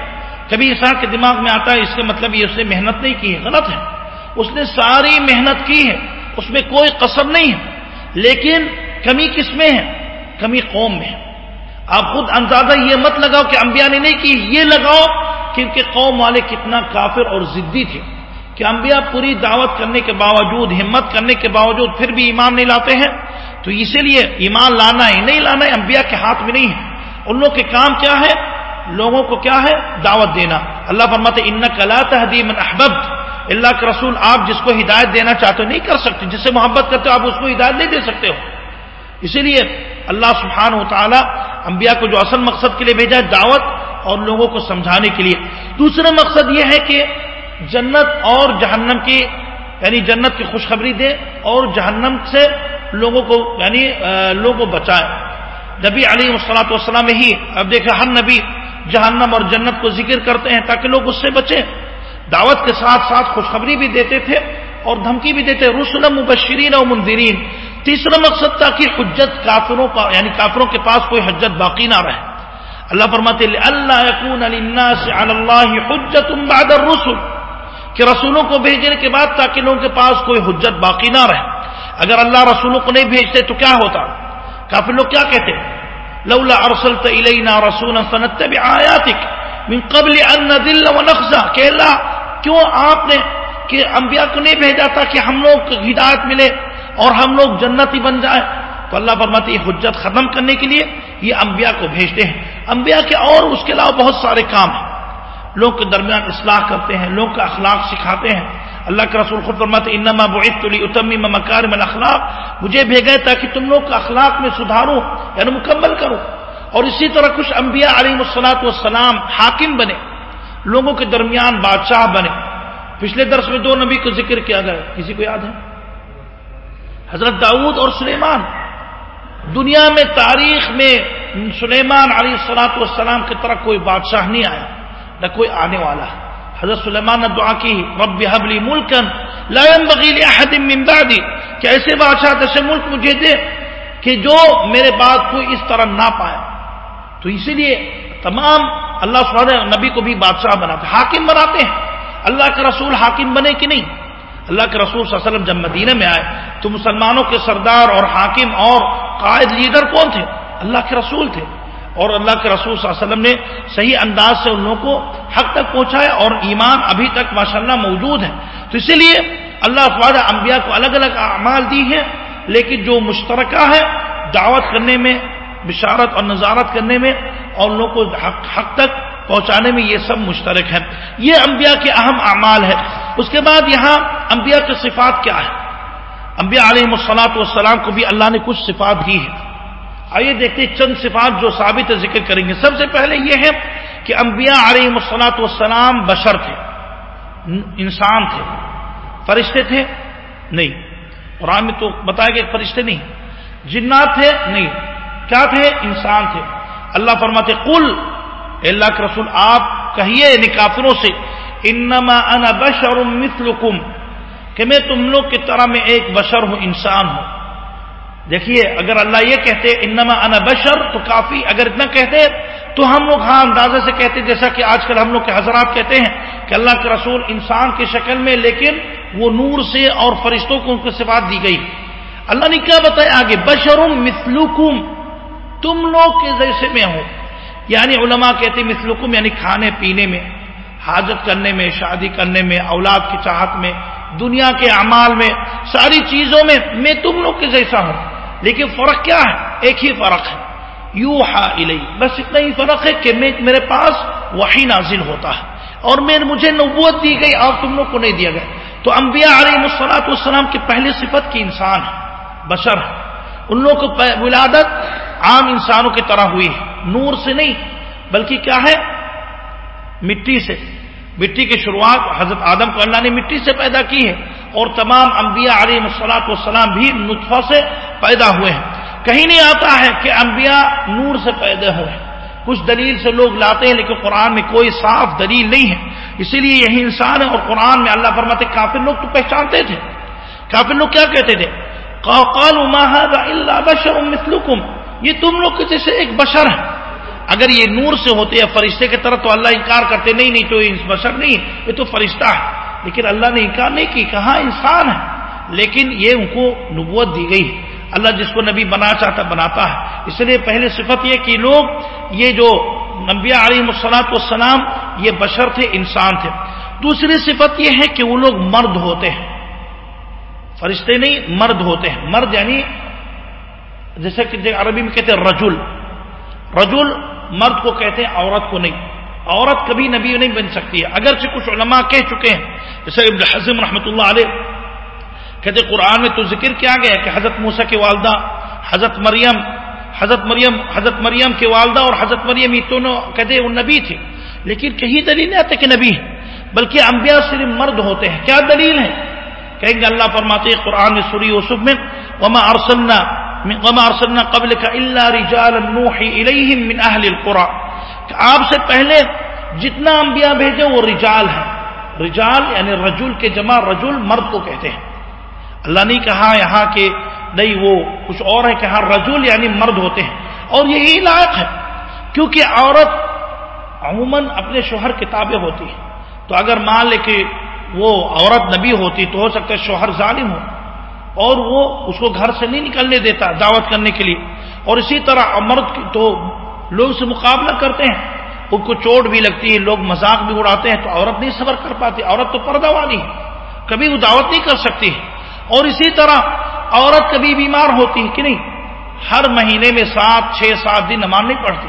کبھی انسان کے دماغ میں آتا ہے، اس کا مطلب یہ اس نے محنت نہیں کی ہے، غلط ہے۔ اس نے ساری محنت کی ہے، اس میں کوئی قصب نہیں ہے۔ لیکن کمی کس میں ہے؟ کمی قوم میں ہے۔ آپ خود اندازہ یہ مت لگاؤ کہ انبیاء نے نہیں کی، یہ لگاؤ کیونکہ قوم والے کتنا کافر اور ضدی تھے۔ کہ انبیاء پوری دعوت کرنے کے باوجود، ہمت کرنے کے باوجود پھر بھی ایمان نہیں لاتے ہیں۔ تو اسی لیے ایمان لانا ہے نہیں لانا ہے، انبیاء کے ہاتھ میں نہیں ہے۔ ان لوگ کے کام کیا ہے؟ لوگوں کو کیا ہے؟ دعوت دینا۔ اللہ فرماتے ان کلا تحدیم احبب اللہ کے رسول آپ جس کو ہدایت دینا چاہتے ہو نہیں کر سکتے، جس سے محبت کرتے ہو، آپ اس کو ہدایت نہیں دے سکتے ہو۔ اسی لیے اللہ سبحانہ و تعالیٰ انبیاء کو جو اصل مقصد کے لیے بھیجا ہے دعوت اور لوگوں کو سمجھانے کے لیے۔ دوسرا مقصد یہ ہے کہ جنت اور جہنم کی یعنی جنت کی خوشخبری دے اور جہنم سے لوگوں کو یعنی لوگوں کو بچائے۔ نبی علی وسلاۃ والسلام ہی، اب دیکھیں ہر نبی جہنم اور جنت کو ذکر کرتے ہیں تاکہ لوگ اس سے بچیں۔ دعوت کے ساتھ ساتھ خوشخبری بھی دیتے تھے اور دھمکی بھی دیتے رسول مبشرین اور مندرین تیسرا مقصد تھا کہ حجت کافروں کا یعنی کافروں کے پاس کوئی حجت باقی نہ رہے۔ اللہ فرماتے اللہ یقون اللہ حجت بعد الرسل۔ کہ رسولوں کو بھیجنے کے بعد تاکہ لوگوں کے پاس کوئی حجت باقی نہ رہے۔ اگر اللہ رسولوں کو نہیں بھیجتے تو کیا ہوتا؟ کافی لوگ کیا کہتے؟ لولا ارسلت الینا رسولا فنتبع آیاتک من قبل ان دل و نقصہ کہ اللہ کیوں آپ نے کہ انبیاء کو نہیں بھیجا تھا کہ ہم لوگ ہدایت ملے اور ہم لوگ جنتی بن جائیں؟ تو اللہ فرماتے یہ حجت ختم کرنے کے لیے یہ انبیاء کو بھیجتے ہیں انبیاء کے اور اس کے علاوہ بہت سارے کام ہیں۔ لوگ کے درمیان اصلاح کرتے ہیں لوگ کا اخلاق سکھاتے ہیں۔ اللہ کے رسول خود فرماتے انما بعثت لاتمم مکارم الاخلاق مجھے بھیجا تاکہ تم لوگ کا اخلاق میں سدھارو یعنی مکمل کرو۔ اور اسی طرح کچھ انبیاء علیہ السلاط والسلام حاکم بنے۔ لوگوں کے درمیان بادشاہ بنے۔ پچھلے درس میں دو نبی کو ذکر کیا گیا۔ کسی کو یاد ہے؟ حضرت داؤد اور سلیمان۔ دنیا میں تاریخ میں سلیمان علیہ السلاط والسلام کی طرح کوئی بادشاہ نہیں آیا، نہ کوئی آنے والا۔ ہے حضرت سلیمان نے دعا کی، رب حبلی ملکن لائم بغیل من بعدی کہ ایسے بادشاہ جیسے ملک مجھے دے کہ جو میرے بعد کوئی اس طرح نہ پائے۔ تو اسی لیے تمام اللہ سبحانہ نبی کو بھی بادشاہ بناتے حاکم بناتے ہیں۔ اللہ کے رسول حاکم بنے کہ نہیں؟ اللہ کے رسول صلی اللہ علیہ وسلم جب مدینہ میں آئے تو مسلمانوں کے سردار اور حاکم اور قائد لیڈر کون تھے؟ اللہ کے رسول تھے۔ اور اللہ کے رسول صلی اللہ علیہ وسلم نے صحیح انداز سے ان لوگوں کو حق تک پہنچایا اور ایمان ابھی تک ماشاءاللہ موجود ہے۔ تو اسی لیے اللہ سبحانہ انبیاء کو الگ الگ اعمال دی ہیں، لیکن جو مشترکہ ہے دعوت کرنے میں بشارت اور نظارت کرنے میں اور لوگوں کو حق حق تک پہنچانے میں یہ سب مشترک ہے یہ انبیاء کے اہم اعمال ہے اس کے بعد یہاں انبیاء کے صفات کیا ہے انبیاء علیہ مسلاط والسلام کو بھی اللہ نے کچھ صفات دی ہے آئیے دیکھتے چند صفات جو ثابت ذکر کریں گے۔ سب سے پہلے یہ ہے کہ انبیاء علیہ مسلاط والسلام بشر تھے۔ انسان تھے۔ فرشتے تھے؟ نہیں۔ قرآن میں تو بتایا کہ فرشتے نہیں۔ جنات تھے؟ نہیں۔ کیا تھے؟ انسان تھے۔ اللہ فرماتے، قل اللہ کے رسول، آپ کہیے یعنی نکافروں سے، انما انا بشر مثلکم، کہ میں تم لوگ کی طرح میں ایک بشر ہوں، انسان ہوں۔ دیکھیے، اگر اللہ یہ کہتے، انما انا بشر، تو کافی، اگر اتنا کہتے، تو ہم لوگ ہاں اندازے سے کہتے، جیسا کہ آج کل ہم لوگ کے حضرات کہتے ہیں کہ اللہ کے رسول انسان کی شکل میں، لیکن وہ نور سے اور فرشتوں کو ان کو صفات دی گئی۔ اللہ نے کیا بتایا آگے؟ بشرم مثلکم تم لوگ کے جیسے میں ہوں۔ یعنی علماء کہتے مثلکم یعنی کھانے پینے میں، حاجت کرنے میں، شادی کرنے میں، اولاد کی چاہت میں، دنیا کے اعمال میں، ساری چیزوں میں میں تم لوگ کے جیسا ہوں۔ لیکن فرق کیا ہے؟ ایک ہی فرق ہے۔ یو ہا بس اتنا ہی فرق ہے کہ میں، میرے پاس وہی نازل ہوتا ہے۔ اور میں، مجھے نبوت دی گئی اور تم لوگ کو نہیں دیا گیا۔ تو انبیاء علیہ مسلاط والسلام کی پہلی صفت کی انسان ہے، بشر ہے۔ ان لوگوں کو ولادت عام انسانوں کی طرح ہوئی ہے۔ نور سے نہیں، بلکہ کیا ہے؟ مٹی سے۔ مٹی کی شروعات حضرت آدم کو اللہ نے مٹی سے پیدا کی ہے اور تمام انبیاء علیہ مسلاط والسلام بھی نطفہ سے پیدا ہوئے ہیں۔ کہیں نہیں آتا ہے کہ انبیاء نور سے پیدا ہوئے ہیں۔ کچھ دلیل سے لوگ لاتے ہیں، لیکن قرآن میں کوئی صاف دلیل نہیں ہے۔ اسی لیے یہی انسان ہے اور قرآن میں اللہ فرماتے کافی لوگ تو پہچانتے تھے۔ کافی لوگ کیا کہتے تھے؟ بشر مثلکم یہ تم لوگ کے جیسے ایک بشر ہے اگر یہ نور سے ہوتے یا فرشتے کی طرح تو اللہ انکار کرتے، نہیں نہیں، تو بشر نہیں یہ تو فرشتہ ہے۔ لیکن اللہ نے انکار نہیں کی، کہاں انسان ہے؟ لیکن یہ ان کو نبوت دی گئی۔ اللہ جس کو نبی بنا چاہتا، بناتا ہے۔ اس لیے پہلی صفت یہ کہ لوگ، یہ جو نبی علیہ مسلاط والسلام، یہ بشر تھے، انسان تھے۔ دوسری صفت یہ ہے کہ وہ لوگ مرد ہوتے ہیں۔ فرشتے نہیں، مرد ہوتے ہیں۔ مرد یعنی جیسے کہ عربی میں کہتے ہیں رجل۔ رجل مرد کو کہتے ہیں عورت کو نہیں۔ عورت کبھی نبی نہیں بن سکتی ہے۔ اگرچہ کچھ علماء کہہ چکے ہیں، جیسے ابن حزم رحمۃ اللہ علیہ کہتے قرآن میں تو ذکر کیا گیا کہ حضرت موسا کی والدہ، حضرت مریم حضرت مریم حضرت مریم کی والدہ اور حضرت مریم یہ دونوں کہتے وہ نبی تھی لیکن کہیں دلیل نہیں آتے کہ نبی بلکہ انبیاء صرف مرد ہوتے ہیں۔ کیا دلیل ہے؟ کہیں گے اللہ فرماتے قرآن سوری یوسف میں، وما ارسلنا وما ارسلنا قبل کا اللہ رجال نوحی الیہم من اہل کہ آپ سے پہلے جتنا انبیاء بھیجے وہ رجال ہیں. رجال یعنی رجل کے جمع رجل مرد کو کہتے ہیں. اللہ نے کہا یہاں کہ نہیں، وہ کچھ اور ہے کہ ہاں رجول یعنی مرد ہوتے ہیں. اور یہی لائق ہے. کیونکہ عورت عموماً اپنے شوہر کتابیں ہوتی ہیں. تو اگر مان لے کہ وہ عورت نبی ہوتی تو ہو سکتا ہے شوہر ظالم ہو. اور وہ اس کو گھر سے نہیں نکلنے دیتا دعوت کرنے کے لیے۔ اور اسی طرح مرد تو لوگ سے مقابلہ کرتے ہیں۔ ان کو چوٹ بھی لگتی ہے، لوگ مذاق بھی اڑاتے ہیں تو عورت نہیں صبر کر پاتی، عورت تو پردہ والی ہے۔ کبھی وہ دعوت نہیں کر سکتی۔ اور اسی طرح عورت کبھی بیمار ہوتی ہے کہ نہیں؟ ہر مہینے میں سات، چھ، سات دن نماز نہیں پڑھتی۔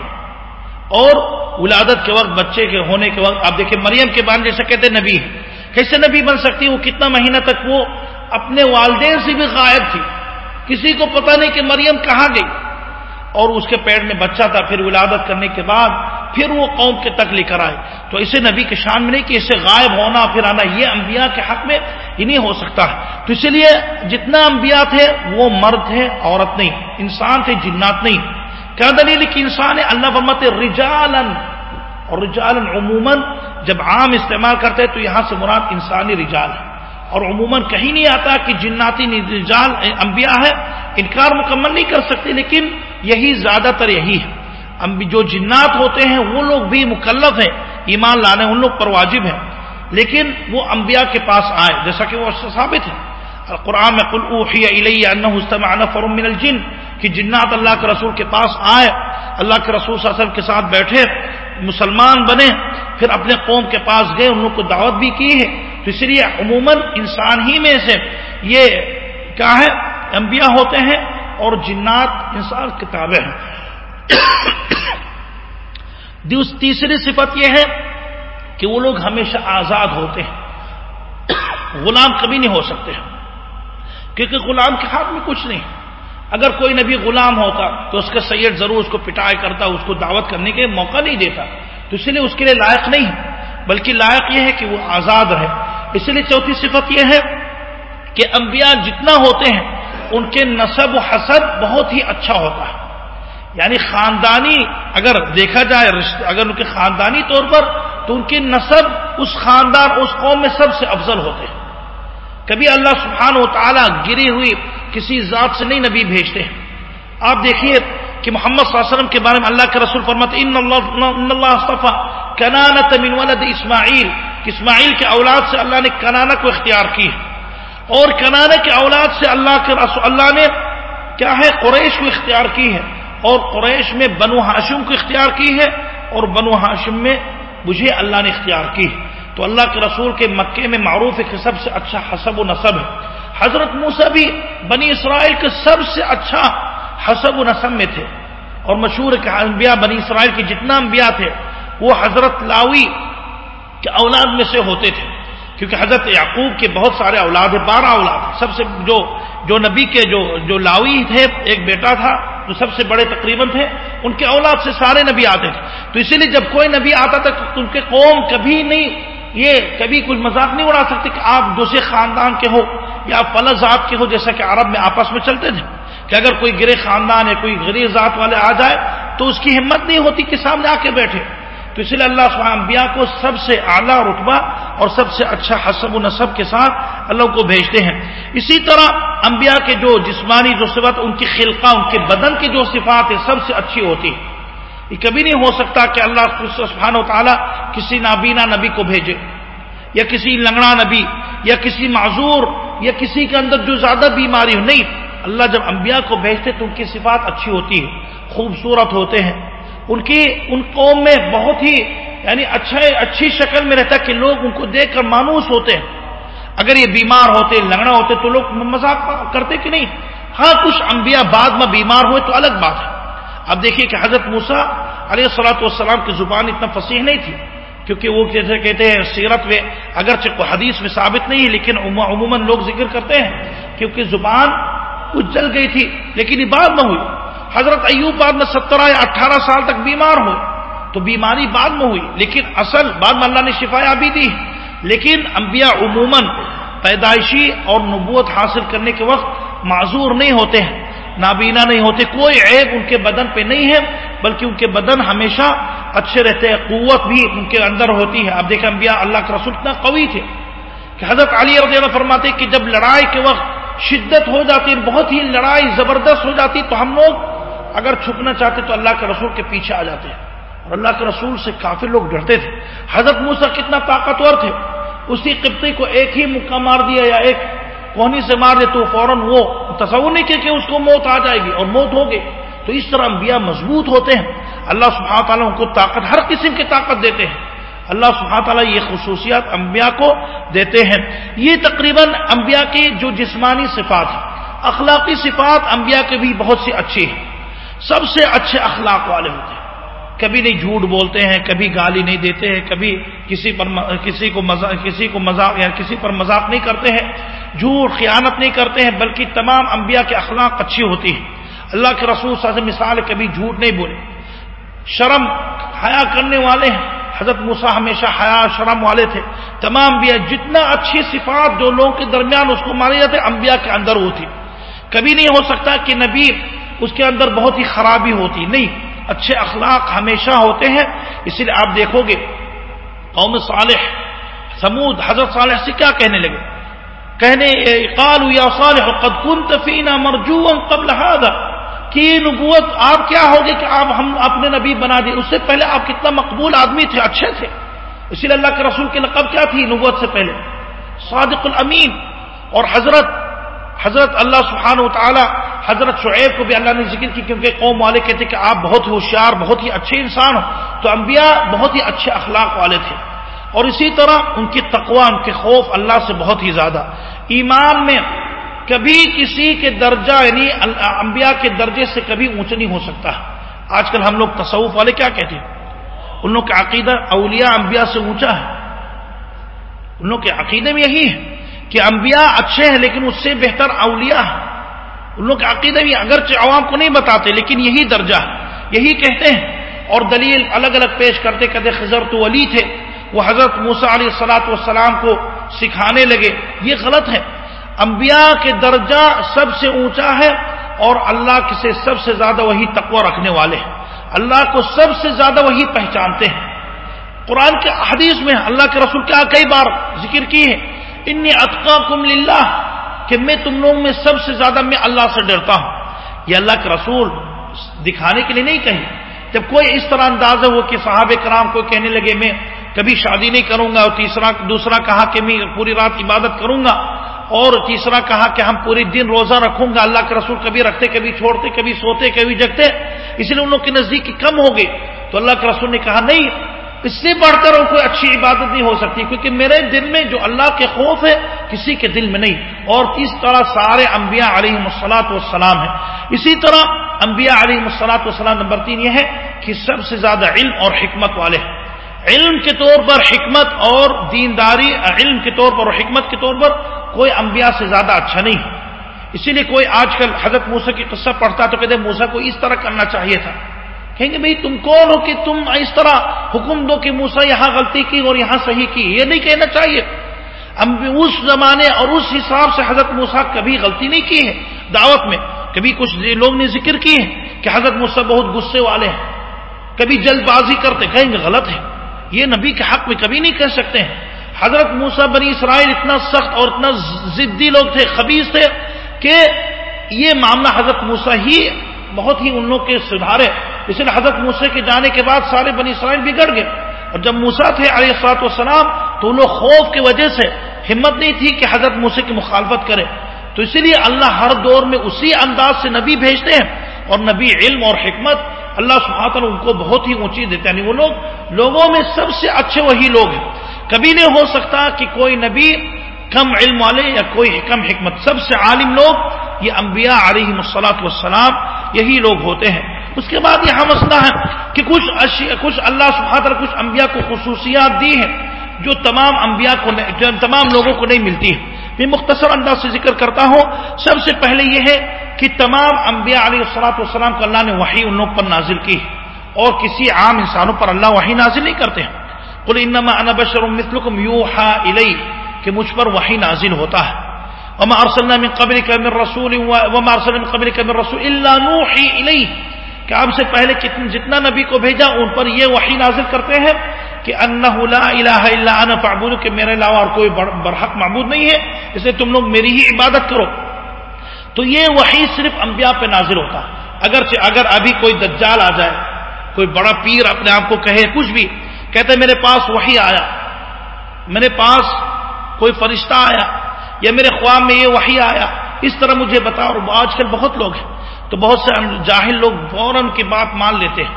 اور ولادت کے وقت، بچے کے ہونے کے وقت، آپ دیکھیں مریم کے بارے جیسے کہتے نبی ہے۔ کیسے نبی بن سکتی وہ کتنا مہینہ تک وہ اپنے والدین سے بھی غائب تھی۔ کسی کو پتہ نہیں کہ مریم کہاں گئی۔ اور اس کے پیڑ میں بچہ تھا۔ پھر ولادت کرنے کے بعد پھر وہ قوم کے تک لے کر آئے۔ تو اسے نبی کے شان میں نہیں کہ اسے غائب ہونا، پھر آنا، یہ انبیاء کے حق میں ہی نہیں ہو سکتا۔ ہے تو اسی لیے جتنا انبیاء تھے، وہ مرد تھے عورت نہیں، انسان تھے، جنات نہیں۔ کیا دلیل کہ انسان ہے؟ اللہ بمت رجالن اور رجالن عموماً جب عام استعمال کرتے تو یہاں سے مراد انسانی رجال ہے اور عموماً کہیں نہیں آتا کہ جناتی رجال انبیاء ہے انکار مکمل نہیں کر سکتے، لیکن یہی زیادہ تر یہی ہے۔ جو جنات ہوتے ہیں، وہ لوگ بھی مکلف ہیں، ایمان لانے ان لوگ پر واجب ہیں۔ لیکن وہ انبیاء کے پاس آئے، جیسا کہ وہ ثابت ہے۔ قرآن میں قل اوحی الیہ انہ استمع نفر من الجن، کہ جنات اللہ کے رسول کے پاس آئے، اللہ کے رسول صلی اللہ علیہ وسلم کے ساتھ بیٹھے، مسلمان بنے، پھر اپنے قوم کے پاس گئے ان لوگ کو دعوت بھی کی ہے۔ تو اس لیے عموماً انسان ہی میں سے یہ کیا ہے؟ انبیاء ہوتے ہیں اور جنات انسان کتابیں ہیں۔ تیسری صفت یہ ہے کہ وہ لوگ ہمیشہ آزاد ہوتے ہیں۔ غلام کبھی نہیں ہو سکتے۔ کیونکہ غلام کے ہاتھ میں کچھ نہیں۔ اگر کوئی نبی غلام ہوتا تو اس کا سید ضرور اس کو پٹائی کرتا، اس کو دعوت کرنے کے موقع نہیں دیتا۔ تو اس لیے اس کے لیے لائق نہیں۔ بلکہ لائق یہ ہے کہ وہ آزاد رہے۔ اس لیے چوتھی صفت یہ ہے کہ انبیاء جتنا ہوتے ہیں، ان کے نصب و حسب بہت ہی اچھا ہوتا ہے۔ یعنی خاندانی، اگر دیکھا جائے اگر ان کے خاندانی طور پر، تو ان کی نصب اس خاندان، اس قوم میں سب سے افضل ہوتے ہیں۔ کبھی اللہ سبحانہ و تعالیٰ گری ہوئی، کسی ذات سے نہیں نبی بھیجتے ہیں۔ آپ دیکھیے کہ محمد صلی اللہ علیہ وسلم کے بارے میں اللہ کے رسول فرمت ان اللہ کنانت من ولد اسماعیل۔ اسماعیل کے اولاد سے اللہ نے کنانا کو اختیار کی ہے۔ اور کنانے کے اولاد سے اللہ کے رسول، اللہ نے کیا ہے، قریش کو اختیار کی ہے۔ اور قریش میں بنو ہاشم کو اختیار کی ہے۔ اور بنو ہاشم میں مجھے اللہ نے اختیار کی ہے۔ تو اللہ کے رسول کے مکے میں معروف ہے کہ سب سے اچھا حسب و نصب ہے۔ حضرت موسا بھی بنی اسرائیل کے سب سے اچھا حسب و نصب میں تھے۔ اور مشہور کہ انبیاء بنی اسرائیل کے جتنا انبیاء تھے، وہ حضرت لاوی کے اولاد میں سے ہوتے تھے۔ کیونکہ حضرت یعقوب کے بہت سارے اولاد ہیں، بارہ اولاد ہیں۔ سب سے جو جو نبی کے جو جو لاوی تھے، ایک بیٹا تھا جو سب سے بڑے تقریباً تھے۔ ان کے اولاد سے سارے نبی آتے تھے۔ تو اسی لیے جب کوئی نبی آتا تھا تو ان کے قوم کبھی نہیں، یہ کبھی کچھ مذاق نہیں اڑا سکتے کہ آپ دوسرے خاندان کے ہو یا فلز ذات کے ہو، جیسا کہ عرب میں آپس میں چلتے تھے۔ کہ اگر کوئی گرے خاندان یا کوئی غریب ذات والے آ جائے تو اس کی ہمت نہیں ہوتی کہ سامنے آ کے بیٹھے۔ تو اس لیے اللہ انبیاء کو سب سے اعلیٰ رتبہ اور سب سے اچھا حسب و نصب کے ساتھ اللہ کو بھیجتے ہیں۔ اسی طرح انبیاء کے جو جسمانی جو صفت، ان کی خلقہ، ان کے بدن کی جو صفات ہے سب سے اچھی ہوتی ہے یہ کبھی نہیں ہو سکتا کہ اللہ سبحانہ و تعالیٰ کسی نابینا نبی کو بھیجے، یا کسی لنگڑا نبی، یا کسی معذور، یا کسی کے اندر جو زیادہ بیماری ہو۔ نہیں اللہ جب انبیاء کو بھیجتے تو ان کی صفات اچھی ہوتی ہے خوبصورت ہوتے ہیں۔ ان کی، ان قوم میں بہت ہی یعنی اچھا اچھی شکل میں رہتا کہ لوگ ان کو دیکھ کر مانوس ہوتے ہیں۔ اگر یہ بیمار ہوتے، لنگڑا ہوتے تو لوگ مذاق کرتے کہ نہیں؟ ہاں کچھ انبیاء بعد میں بیمار ہوئے تو الگ بات ہے۔ اب دیکھیے کہ حضرت موسا علیہ السلاۃ والسلام کی زبان اتنا فصیح نہیں تھی، کیونکہ وہ جیسے کہتے ہیں، سیرت میں اگرچہ حدیث میں ثابت نہیں ہے، لیکن عموماً لوگ ذکر کرتے ہیں، کیونکہ زبان کچھ جل گئی تھی، لیکن یہ بات نہ ہوئی۔ حضرت ایوب بعد میں سترہ یا اٹھارہ سال تک بیمار ہوئے تو بیماری بعد میں ہوئی، لیکن اصل بعد میں اللہ نے شفایا بھی دی۔ لیکن انبیاء عموماً پیدائشی اور نبوت حاصل کرنے کے وقت معذور نہیں ہوتے ہیں، نابینا نہیں ہوتے، کوئی عیب ان کے بدن پہ نہیں ہے، بلکہ ان کے بدن ہمیشہ اچھے رہتے ہیں، قوت بھی ان کے اندر ہوتی ہے۔ اب دیکھیں انبیاء اللہ کے رسول اتنا قوی تھے۔ کہ حضرت علی رضی اللہ فرماتے کہ جب لڑائی کے وقت شدت ہو جاتی، بہت ہی لڑائی زبردست ہو جاتی، تو ہم لوگ اگر چھپنا چاہتے تو اللہ کے رسول کے پیچھے آ جاتے ہیں۔ اور اللہ کے رسول سے کافی لوگ ڈرتے تھے۔ حضرت موسا کتنا طاقتور تھے۔ اسی قبطی کو ایک ہی مکہ مار دیا یا ایک کوہنی سے مار دے تو فوراً وہ تصور نہیں کیا کہ اس کو موت آ جائے گی اور موت ہوگی تو اس طرح انبیاء مضبوط ہوتے ہیں۔ اللہ سبحانہ تعالیٰ ان کو طاقت، ہر قسم کی طاقت دیتے ہیں۔ اللہ سبحانہ تعالیٰ یہ خصوصیات انبیاء کو دیتے ہیں۔ یہ تقریباً انبیاء کی جو جسمانی صفات ہیں، اخلاقی صفات انبیاء کے بھی بہت سی اچھی ہیں۔ سب سے اچھے اخلاق والے ہوتے ہیں۔ کبھی نہیں جھوٹ بولتے ہیں، کبھی گالی نہیں دیتے ہیں، کبھی کسی پر کسی کو مزاق کسی کو مذاق یا کسی پر مذاق نہیں کرتے ہیں۔ جھوٹ، خیانت نہیں کرتے ہیں، بلکہ تمام انبیاء کے اخلاق اچھی ہوتی ہیں۔ اللہ کے رسول سے مثال کبھی جھوٹ نہیں بولے۔ شرم حیا کرنے والے ہیں۔ حضرت موسا ہمیشہ حیا شرم والے تھے۔ تمام انبیاء جتنا اچھی صفات جو لوگوں کے درمیان اس کو مانے جاتے، انبیاء کے اندر ہوتی کبھی نہیں ہو سکتا کہ نبی اس کے اندر بہت ہی خرابی ہوتی۔ نہیں، اچھے اخلاق ہمیشہ ہوتے ہیں۔ اسی لیے آپ دیکھو گے، قوم صالح سمود حضرت صالح سے کیا کہنے لگے؟ کہنے قالوا یا صالح، قد كنت فينا مرجوا قبل هذا. کہ نبوت آپ کیا ہوگے کہ آپ ہم اپنے نبی بنا دیں؟ اس سے پہلے آپ کتنا مقبول آدمی تھے، اچھے تھے۔ اسی لیے اللہ کے رسول کے لقب کیا تھی نبوت سے پہلے؟ صادق الامین۔ اور حضرت حضرت اللہ سبحانہ و تعالی حضرت شعیب کو بھی اللہ نے ذکر کی کیونکہ قوم والے کہتے کہ آپ بہت ہی ہوشیار، بہت ہی اچھے انسان ہو۔ تو انبیاء بہت ہی اچھے اخلاق والے تھے۔ اور اسی طرح ان کی تقوا ان کے خوف اللہ سے بہت ہی زیادہ۔ ایمان میں کبھی کسی کے درجہ یعنی انبیاء کے درجے سے کبھی اونچا نہیں ہو سکتا۔ آج کل ہم لوگ تصوف والے کیا کہتے ہیں؟ ان لوگ کا عقیدہ اولیاء انبیاء سے اونچا ہے۔ ان لوگ کے عقیدے میں یہی ہے کہ انبیاء اچھے ہیں لیکن اس سے بہتر اولیاء ہیں۔ ان لوگ کے عقیدے بھی اگرچہ عوام کو نہیں بتاتے، لیکن یہی درجہ یہی کہتے ہیں۔ اور دلیل الگ الگ پیش کرتے، کہتے خزر تو علی تھے، وہ حضرت موسا علیہ السلاۃ والسلام کو سکھانے لگے۔ یہ غلط ہے۔ انبیاء کے درجہ سب سے اونچا ہے اور اللہ سے سب سے زیادہ وہی تقوی رکھنے والے ہیں۔ اللہ کو سب سے زیادہ وہی پہچانتے ہیں۔ قرآن کے حدیث میں اللہ کے رسول کیا کئی بار ذکر کی ہے ان اطقا کم کہ میں تم لوگوں میں سب سے زیادہ میں اللہ سے ڈرتا ہوں۔ یہ اللہ کے رسول دکھانے کے لیے نہیں کہیں۔ جب کوئی اس طرح انداز ہو کہ صحابہ کرام کو کہنے لگے میں کبھی شادی نہیں کروں گا اور تیسرا، دوسرا کہا کہ میں پوری رات عبادت کروں گا اور تیسرا کہا کہ ہم پوری دن روزہ رکھوں گا، اللہ کے رسول کبھی رکھتے، کبھی چھوڑتے، کبھی سوتے، کبھی جگتے، اس لیے ان لوگ کی نزدیکی کم ہو گئی۔ تو اللہ کے رسول نے کہا، نہیں، اس سے بڑھ کر کوئی اچھی عبادت نہیں ہو سکتی، کیونکہ میرے دل میں جو اللہ کے خوف ہے، کسی کے دل میں نہیں۔ اور اس طرح سارے انبیاء علیہ مسلاط والسلام ہیں۔ اسی طرح انبیاء علیہ مسلاط والسلام نمبر تین یہ ہے کہ سب سے زیادہ علم اور حکمت والے ہیں۔ علم کے طور پر حکمت اور دینداری، علم کے طور پر اور حکمت کے طور پر کوئی انبیاء سے زیادہ اچھا نہیں۔ اسی لیے کوئی آج کل حضرت موسا کی قصہ پڑھتا تو کہتے موسا کو اس طرح کرنا چاہیے تھا۔ کہیں گے، بھائی تم کون ہو کہ تم اس طرح حکم دو کہ موسا یہاں غلطی کی اور یہاں صحیح کی؟ یہ نہیں کہنا چاہیے۔ اس زمانے اور اس حساب سے حضرت موسا کبھی غلطی نہیں کی ہے۔ دعوت میں کبھی کچھ لوگ نے ذکر کی ہے کہ حضرت موسا بہت غصے والے ہیں۔ کبھی جلد بازی کرتے، کہیں گے، غلط ہے۔ یہ نبی کے حق میں کبھی نہیں کہہ سکتے ہیں۔ حضرت موسا بنی اسرائیل اتنا سخت اور اتنا ضدی لوگ تھے خبیز تھے کہ یہ معاملہ حضرت موسا ہی بہت ہی ان لوگ کے سدھارے۔ اس لیے حضرت موسے کے جانے کے بعد سارے بنی اسرائیل بگڑ گئے۔ اور جب موسا تھے علیہ سات وسلام تو ان لوگ خوف کی وجہ سے ہمت نہیں تھی کہ حضرت موسے کی مخالفت کرے۔ تو اسی لیے اللہ ہر دور میں اسی انداز سے نبی بھیجتے ہیں۔ اور نبی علم اور حکمت اللہ سبحانہ ان کو بہت ہی اونچی دیتے ہیں۔ یعنی وہ لوگ، لوگوں میں سب سے اچھے وہی لوگ ہیں۔ کبھی نہیں ہو سکتا کہ کوئی نبی کم علم والے یا کوئی کم حکمت۔ سب سے عالم لوگ یہ انبیاء علیہ مسلاط والسلام، یہی لوگ ہوتے ہیں۔ اس کے بعد یہاں مسئلہ ہے کہ کچھ کچھ اللہ سبحانہ کچھ انبیاء کو خصوصیات دی ہیں جو تمام انبیاء کو جو تمام لوگوں کو نہیں ملتی ہے میں مختصر انداز سے ذکر کرتا ہوں۔ سب سے پہلے یہ ہے کہ تمام انبیاء علیہ السلاط والسلام کو اللہ نے وہی ان لوگ پر نازل کی اور کسی عام انسانوں پر اللہ وہی نازل نہیں کرتے ہیں۔ قل انما انا بشر مثلكم يوحى الي کہ مجھ پر وحی نازل ہوتا ہے۔ وما ارسلنا من قبلك من رسول وما ارسلنا من قبلك من رسول الا نوحي اليه کہ آپ سے پہلے جتنا نبی کو بھیجا، ان پر یہ وحی نازل کرتے ہیں کہ انہ لا الہ الا انا فاعبدوا کہ میرے علاوہ اور کوئی برحق معبود نہیں ہے، اس لیے تم لوگ میری ہی عبادت کرو۔ تو یہ وحی صرف انبیاء پہ نازل ہوتا۔ اگرچہ اگر ابھی کوئی دجال آ جائے، کوئی بڑا پیر اپنے آپ کو کہے، کچھ بھی کہتے میرے پاس وہی آیا۔ میرے پاس کوئی فرشتہ آیا یا میرے خواب میں یہ وہی آیا۔ اس طرح مجھے بتا اور آج کل بہت لوگ ہیں۔ تو بہت سے جاہل لوگ فوراً کی بات مان لیتے ہیں۔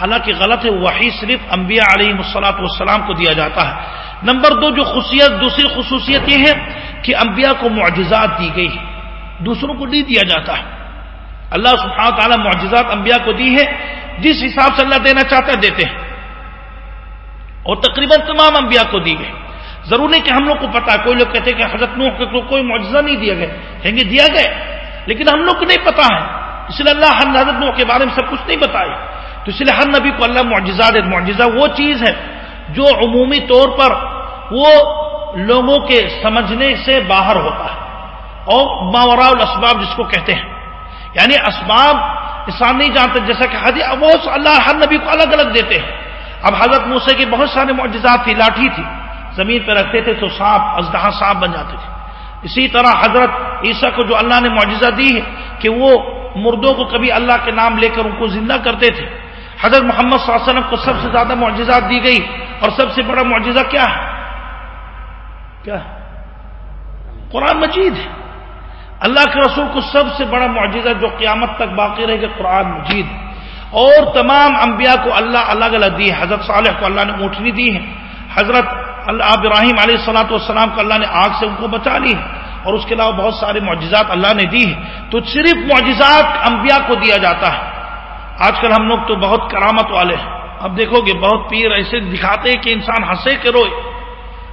حالانکہ غلط ہے وہی صرف انبیاء علیہ مسلاط والسلام کو دیا جاتا ہے۔ نمبر دو، جو خصوصیت، دوسری خصوصیت یہ ہے کہ انبیاء کو معجزات دی گئی دوسروں کو نہیں دیا جاتا ہے۔ اللہ سبحانہ تعالیٰ معجزات انبیاء کو دی ہے جس حساب سے اللہ دینا چاہتا ہے، دیتے ہیں۔ اور تقریباً تمام انبیاء کو دی گئی ضرور نہیں کہ ہم لوگ کو پتا، کوئی لوگ کہتے ہیں کہ حضرت نوح کو کوئی معجزہ نہیں دیا گیا۔ کہیں گے دیا گئے، لیکن ہم لوگ کو نہیں پتا ہے۔ اس لیے اللہ ہر حضرت نوح کے بارے میں سب کچھ نہیں بتائے تو اس لیے ہر نبی کو اللہ معجزہ دے۔ معجزہ وہ چیز ہے جو عمومی طور پر وہ لوگوں کے سمجھنے سے باہر ہوتا ہے۔ اور ماورا الاسباب جس کو کہتے ہیں۔ یعنی اسباب انسان نہیں جانتے جیسا کہ حدیث وہ اللہ ہر نبی کو الگ الگ دیتے ہیں۔ اب حضرت موسے کے بہت سارے معجزات تھی، لاٹھی تھی۔ زمین پہ رکھتے تھے تو سانپ ازدہ سانپ بن جاتے تھے۔ اسی طرح حضرت عیسیٰ کو جو اللہ نے معجزہ دی ہے کہ وہ مردوں کو کبھی اللہ کے نام لے کر ان کو زندہ کرتے تھے۔ حضرت محمد صلی اللہ علیہ وسلم کو سب سے زیادہ معجزات دی گئی۔ اور سب سے بڑا معجزہ کیا ہے؟ کیا قرآن مجید ہے۔ اللہ کے رسول کو سب سے بڑا معجزہ جو قیامت تک باقی رہے گا، قرآن مجید۔ اور تمام انبیاء کو اللہ الگ الگ دی حضرت صالح کو اللہ نے اونٹنی دی ہے حضرت اللہ ابراہیم علیہ السلاۃ والسلام کو اللہ نے آگ سے ان کو بچا لی ہے اور اس کے علاوہ بہت سارے معجزات اللہ نے دی ہے تو صرف معجزات انبیاء کو دیا جاتا ہے۔ آج کل ہم لوگ تو بہت کرامت والے ہیں۔ اب دیکھو گے بہت پیر ایسے دکھاتے کہ انسان ہنسے کے روئے۔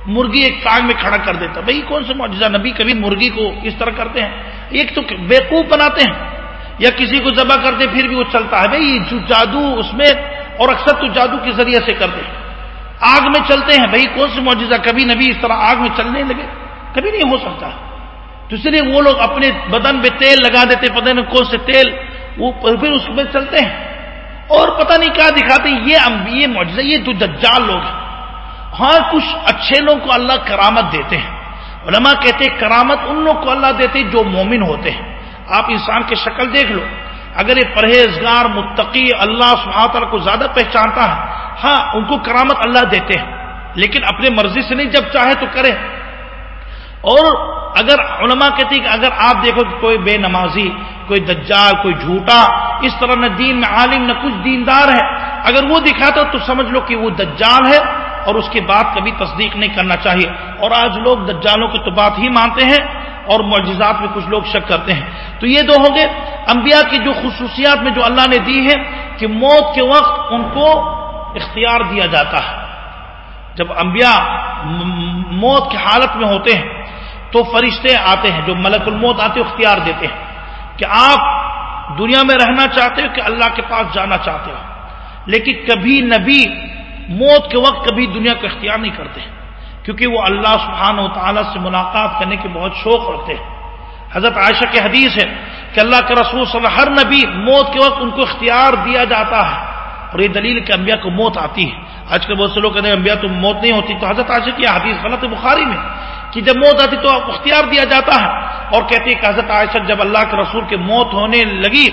مرغی ایک کاغ میں کھڑا کر دیتا بھائی، کون سے معجزہ؟ نبی کبھی مرغی کو اس طرح کرتے ہیں۔ ایک تو بیوقوف بناتے ہیں۔ یا کسی کو ذبح کرتے پھر بھی وہ چلتا ہے، بھائی، جو جادو اس میں اور اکثر تو جادو کے ذریعے سے کرتے ہیں آگ میں چلتے ہیں، بھائی، کون سی معجزہ؟ کبھی نبی اس طرح آگ میں چلنے لگے۔ کبھی نہیں ہو سکتا۔ تو اس لیے وہ لوگ اپنے بدن میں تیل لگا دیتے، پتہ نہیں کون سے تیل، وہ پھر اس میں چلتے ہیں۔ اور پتہ نہیں کیا دکھاتے یہ یہ معجزہ، یہ تو دجال لوگ ہیں۔ ہاں کچھ اچھے لوگ کو اللہ کرامت دیتے ہیں۔ علماء کہتے ہیں کرامت ان لوگ کو اللہ دیتے جو مومن ہوتے ہیں۔ آپ انسان کی شکل دیکھ لو۔ اگر یہ پرہیزگار متقی اللہ تعالیٰ کو زیادہ پہچانتا ہے ہاں ان کو کرامت اللہ دیتے ہیں، لیکن اپنے مرضی سے نہیں، جب چاہے تو کرے۔ اور اگر علماء کہتے ہیں کہ اگر آپ دیکھو کہ کوئی بے نمازی، کوئی دجال، کوئی جھوٹا، اس طرح نہ دین میں عالم، نہ کچھ دیندار ہے، اگر وہ دکھاتا تو سمجھ لو کہ وہ دجال ہے اور اس کی بات کبھی تصدیق نہیں کرنا چاہیے۔ اور آج لوگ دجالوں کی تو بات ہی مانتے ہیں۔ اور معجزات میں کچھ لوگ شک کرتے ہیں۔ تو یہ دو ہو گئے انبیاء کی جو خصوصیات میں جو اللہ نے دی ہے کہ موت کے وقت ان کو اختیار دیا جاتا ہے۔ جب انبیاء موت کی حالت میں ہوتے ہیں، تو فرشتے آتے ہیں، جو ملک الموت آتے اختیار دیتے ہیں کہ آپ دنیا میں رہنا چاہتے ہو، کہ اللہ کے پاس جانا چاہتے ہو۔ لیکن کبھی نبی موت کے وقت کبھی دنیا کا اختیار نہیں کرتے۔ کیونکہ وہ اللہ سبحانہ و تعالیٰ سے ملاقات کرنے کے بہت شوق رکھتے ہیں۔ حضرت عائشہ کے حدیث ہے کہ اللہ کے رسول صلی اللہ ہر نبی موت کے وقت ان کو اختیار دیا جاتا ہے اور یہ دلیل کہ انبیاء کو موت آتی ہے۔ آج کل بہت سے لوگ کہتے ہیں انبیاء تو موت نہیں ہوتی، تو حضرت عائشہ کی حدیث غلط بخاری میں کہ جب موت آتی تو اختیار دیا جاتا ہے۔ اور کہتی ہے کہ حضرت عائشہ جب اللہ کے رسول کی موت ہونے لگی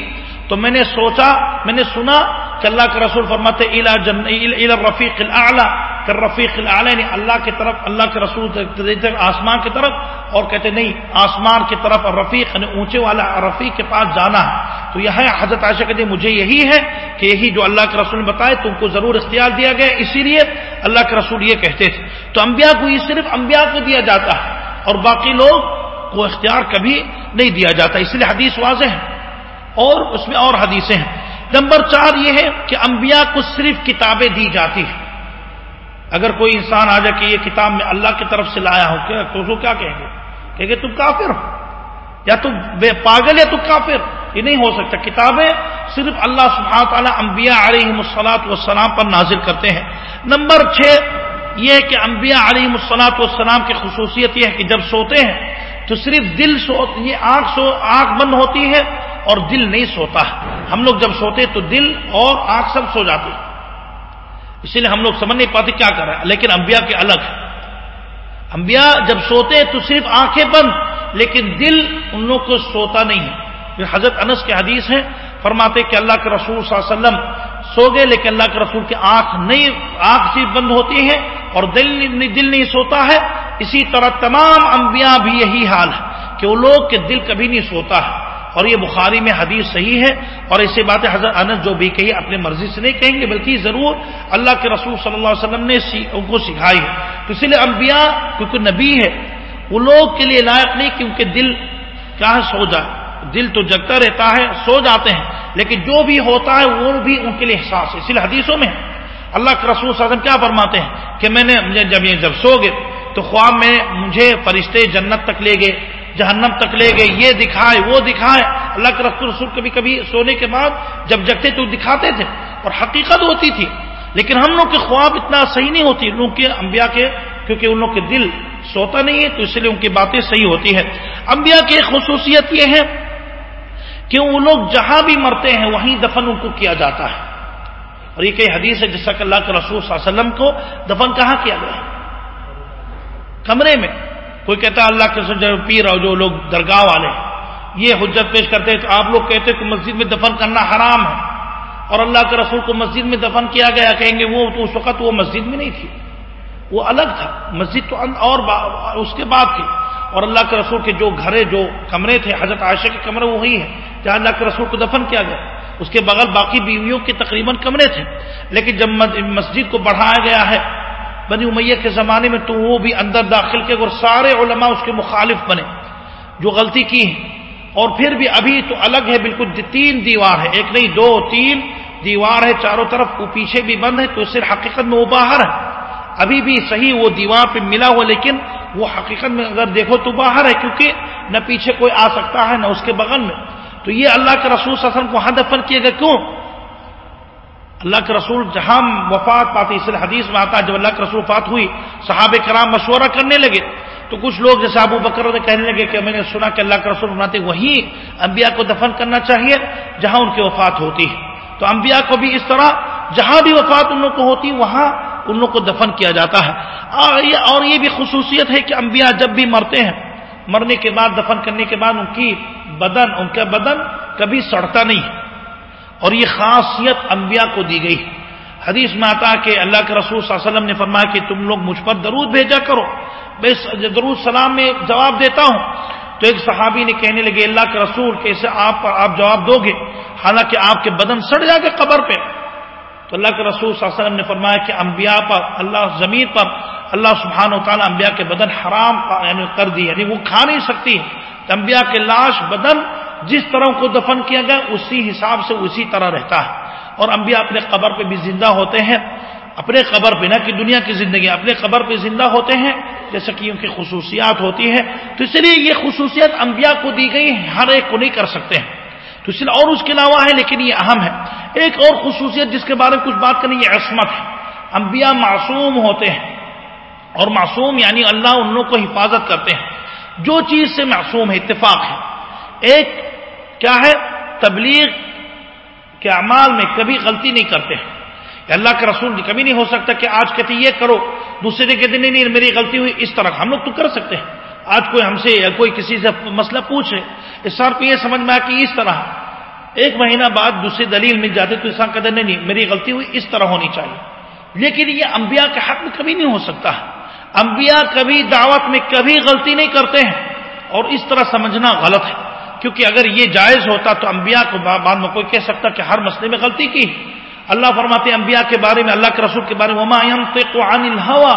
تو میں نے سوچا، میں نے سنا کہ اللہ کے رسول فرماتے رفیق کر رفیق یعنی اللہ کی طرف، اللہ کے رسول آسمان کی طرف اور کہتے نہیں، آسمان کی طرف رفیق یعنی اونچے والا رفیق کے پاس جانا ہے۔ تو یہ حضرت عائشہ کہتے مجھے یہی ہے کہ یہی جو اللہ کے رسول نے بتائے تم کو ضرور اختیار دیا گیا۔ اسی لیے اللہ کے رسول یہ کہتے تھے۔ تو انبیاء کو یہ صرف انبیاء کو دیا جاتا ہے اور باقی لوگ کو اختیار کبھی نہیں دیا جاتا۔ اس لیے حدیث واضح ہے اور اس میں اور حدیثیں ہیں۔ نمبر چار یہ ہے کہ انبیاء کو صرف کتابیں دی جاتی ہیں۔ اگر کوئی انسان آ جائے کہ یہ کتاب میں اللہ کی طرف سے لایا ہو کیا تو وہ کیا کہیں گے؟ کہ گے، تم کافر ہو۔ یا تم بے پاگل یا تم کافر۔ یہ نہیں ہو سکتا۔ کتابیں صرف اللہ سبحانہ تعالیٰ انبیاء علیہ مسلاط والسلام پر نازل کرتے ہیں۔ نمبر چھ، یہ کہ انبیاء علیہ مسلاط والسلام کی خصوصیت یہ ہے کہ جب سوتے ہیں، تو صرف دل سو، یہ آنکھ سو، آنکھ بند ہوتی ہے اور دل نہیں سوتا۔ ہم لوگ جب سوتے تو دل اور آنکھ سب سو جاتے اسی لیے ہم لوگ سمجھ نہیں پاتے کیا کر رہے ہیں۔ لیکن انبیاء کے الگ ہے انبیاء جب سوتے تو صرف آنکھیں بند، لیکن دل ان لوگ کو سوتا نہیں۔ ہے حضرت انس کے حدیث ہیں، فرماتے کہ اللہ کے رسول صلی اللہ علیہ وسلم سو گئے، لیکن اللہ کے رسول کی آنکھ نہیں، آنکھ صرف بند ہوتی ہے اور دل دل نہیں سوتا ہے۔ اسی طرح تمام انبیاء بھی یہی حال ہے کہ وہ لوگ کے دل کبھی نہیں سوتا ہے۔ اور یہ بخاری میں حدیث صحیح ہے اور ایسی باتیں حضرت انس جو بھی کہی اپنی مرضی سے نہیں کہیں گے، بلکہ ضرور اللہ کے رسول صلی اللہ علیہ وسلم نے ان کو سکھائی ہے۔ تو اس لیے انبیاء کیونکہ نبی ہے وہ لوگ کے لیے لائق نہیں کہ ان کے دل کیا سو جائے۔ دل تو جگتا رہتا ہے، سو جاتے ہیں، لیکن جو بھی ہوتا ہے، وہ بھی ان کے لیے احساس ہے۔ اس لیے حدیثوں میں اللہ کے رسول صلی اللہ علیہ وسلم کیا فرماتے ہیں کہ میں نے جب یہ جب سو گئے تو خواب میں مجھے فرشتے جنت تک لے گئے۔ جہنم تک لے گئے، یہ دکھائے، وہ دکھائے۔ اللہ کے رسول رسول کبھی کبھی سونے کے بعد جب جگتے تو دکھاتے تھے اور حقیقت ہوتی تھی۔ لیکن ہم لوگ کے خواب اتنا صحیح نہیں ہوتی لوگ کے انبیاء کے، کیونکہ ان لوگ کے دل سوتا نہیں ہے، تو اس لیے ان کی باتیں صحیح ہوتی ہے انبیاء کی خصوصیت یہ ہے کہ وہ لوگ جہاں بھی مرتے ہیں، وہیں دفن ان کو کیا جاتا ہے۔ اور یہ کئی حدیث ہے، جیسا کہ اللہ کے رسول صلی اللہ علیہ وسلم کو دفن کہاں کیا گیا؟ کمرے میں۔ کوئی کہتا ہے اللہ کے پیر اور جو لوگ درگاہ والے ہیں، یہ حجت پیش کرتے ہیں، تو آپ لوگ کہتے ہیں کہ مسجد میں دفن کرنا حرام ہے۔ اور اللہ کے رسول کو مسجد میں دفن کیا گیا، کہیں گے وہ تو اس وقت وہ مسجد میں نہیں تھی۔ وہ الگ تھا، مسجد تو اور اس کے بعد تھی۔ اور اللہ کے رسول کے جو گھرے، جو کمرے تھے، حضرت عائشہ کے کمرے وہی ہیں، جہاں اللہ کے رسول کو دفن کیا گیا۔ اس کے بغل باقی بیویوں کے تقریباً کمرے تھے۔ لیکن جب مسجد کو بڑھایا گیا ہے بنی امیہ کے زمانے میں تو وہ بھی اندر داخل کے اور سارے علماء اس کے مخالف بنے، جو غلطی کی ہے اور پھر بھی ابھی تو الگ ہے، بالکل تین دیوار ہے۔ ایک نہیں، دو، تین دیوار ہے چاروں طرف، وہ پیچھے بھی بند ہے، تو صرف حقیقت میں وہ باہر ہے۔ ابھی بھی صحیح وہ دیوار پہ ملا ہوا، لیکن وہ حقیقت میں اگر دیکھو تو باہر ہے، کیونکہ نہ پیچھے کوئی آ سکتا ہے، نہ اس کے بغل میں۔ تو یہ اللہ کے رسول صلی اللہ علیہ وسلم کو ہاں دفن کیے گا کیوں؟ اللہ کے رسول جہاں وفات پاتی اس حدیث میں آتا جب اللہ کے رسول وفات ہوئی، صحابہ کرام مشورہ کرنے لگے۔ تو کچھ لوگ جیسے ابو بکر کہنے لگے کہ میں نے سنا کہ اللہ کے رسول بناتے وہی انبیاء کو دفن کرنا چاہیے جہاں ان کی وفات ہوتی ہے۔ تو انبیاء کو بھی اس طرح، جہاں بھی وفات ان لوگوں کو ہوتی، وہاں ان لوگ کو دفن کیا جاتا ہے۔ اور یہ بھی خصوصیت ہے کہ انبیاء جب بھی مرتے ہیں، مرنے کے بعد، دفن کرنے کے بعد ان کی بدن، ان کا بدن کبھی سڑتا نہیں۔ ہے اور یہ خاصیت انبیاء کو دی گئی حدیث میں آتا کہ اللہ کے رسول صلی اللہ علیہ وسلم نے فرمایا کہ تم لوگ مجھ پر درود بھیجا کرو۔ میں درود سلام میں جواب دیتا ہوں۔ تو ایک صحابی نے کہنے لگے، اللہ کے رسول، کیسے آپ پر آپ جواب دو گے؟ حالانکہ آپ کے بدن سڑ جائے گا قبر پہ۔ تو اللہ کے رسول صلی اللہ علیہ وسلم نے فرمایا کہ انبیاء پر، اللہ زمین پر، اللہ سبحان و تعالیٰ انبیاء کے بدن حرام یعنی کر دی یعنی وہ کھا نہیں سکتی۔ انبیاء کے لاش، بدن جس طرح کو دفن کیا گیا، اسی حساب سے اسی طرح رہتا ہے۔ اور انبیاء اپنے قبر پہ بھی زندہ ہوتے ہیں۔ اپنے قبر پہ، نہ کہ دنیا کی زندگی، اپنے قبر پہ زندہ ہوتے ہیں، جیسا کہ ان کی خصوصیات ہوتی ہے تو اس لیے یہ خصوصیت انبیاء کو دی گئی ہر ایک کو نہیں کر سکتے ہیں۔ تو اس لیے اور اس کے علاوہ ہے، لیکن یہ اہم ہے۔ ایک اور خصوصیت جس کے بارے میں کچھ بات کرنی، یہ عصمت ہے۔ انبیاء معصوم ہوتے ہیں۔ اور معصوم یعنی اللہ ان لوگوں کو حفاظت کرتے ہیں۔ جو چیز سے معصوم ہے، اتفاق ہے۔ ایک کیا ہے؟ تبلیغ کے اعمال میں کبھی غلطی نہیں کرتے ہیں۔ اللہ کے رسول کبھی نہیں ہو سکتا کہ آج کہتے یہ کرو، دوسرے کے دن نہیں میری غلطی ہوئی، اس طرح۔ ہم لوگ تو کر سکتے ہیں۔ آج کوئی ہم سے یا کوئی کسی سے مسئلہ پوچھے، اس سال پہ یہ سمجھ میں آ کہ اس طرح۔ ایک مہینہ بعد دوسری دلیل مل جاتی تو انسان کہتے نہیں، میری غلطی ہوئی، اس طرح ہونی چاہیے۔ لیکن یہ انبیاء کے حق میں کبھی نہیں ہو سکتا۔ انبیاء کبھی دعوت میں کبھی غلطی نہیں کرتے ہیں۔ اور اس طرح سمجھنا غلط ہے۔ کیونکہ اگر یہ جائز ہوتا تو انبیاء کو بعد میں کوئی کہہ سکتا کہ ہر مسئلے میں غلطی کی۔ اللہ فرماتے انبیاء کے بارے میں، اللہ کے رسول کے بارے میں الحوا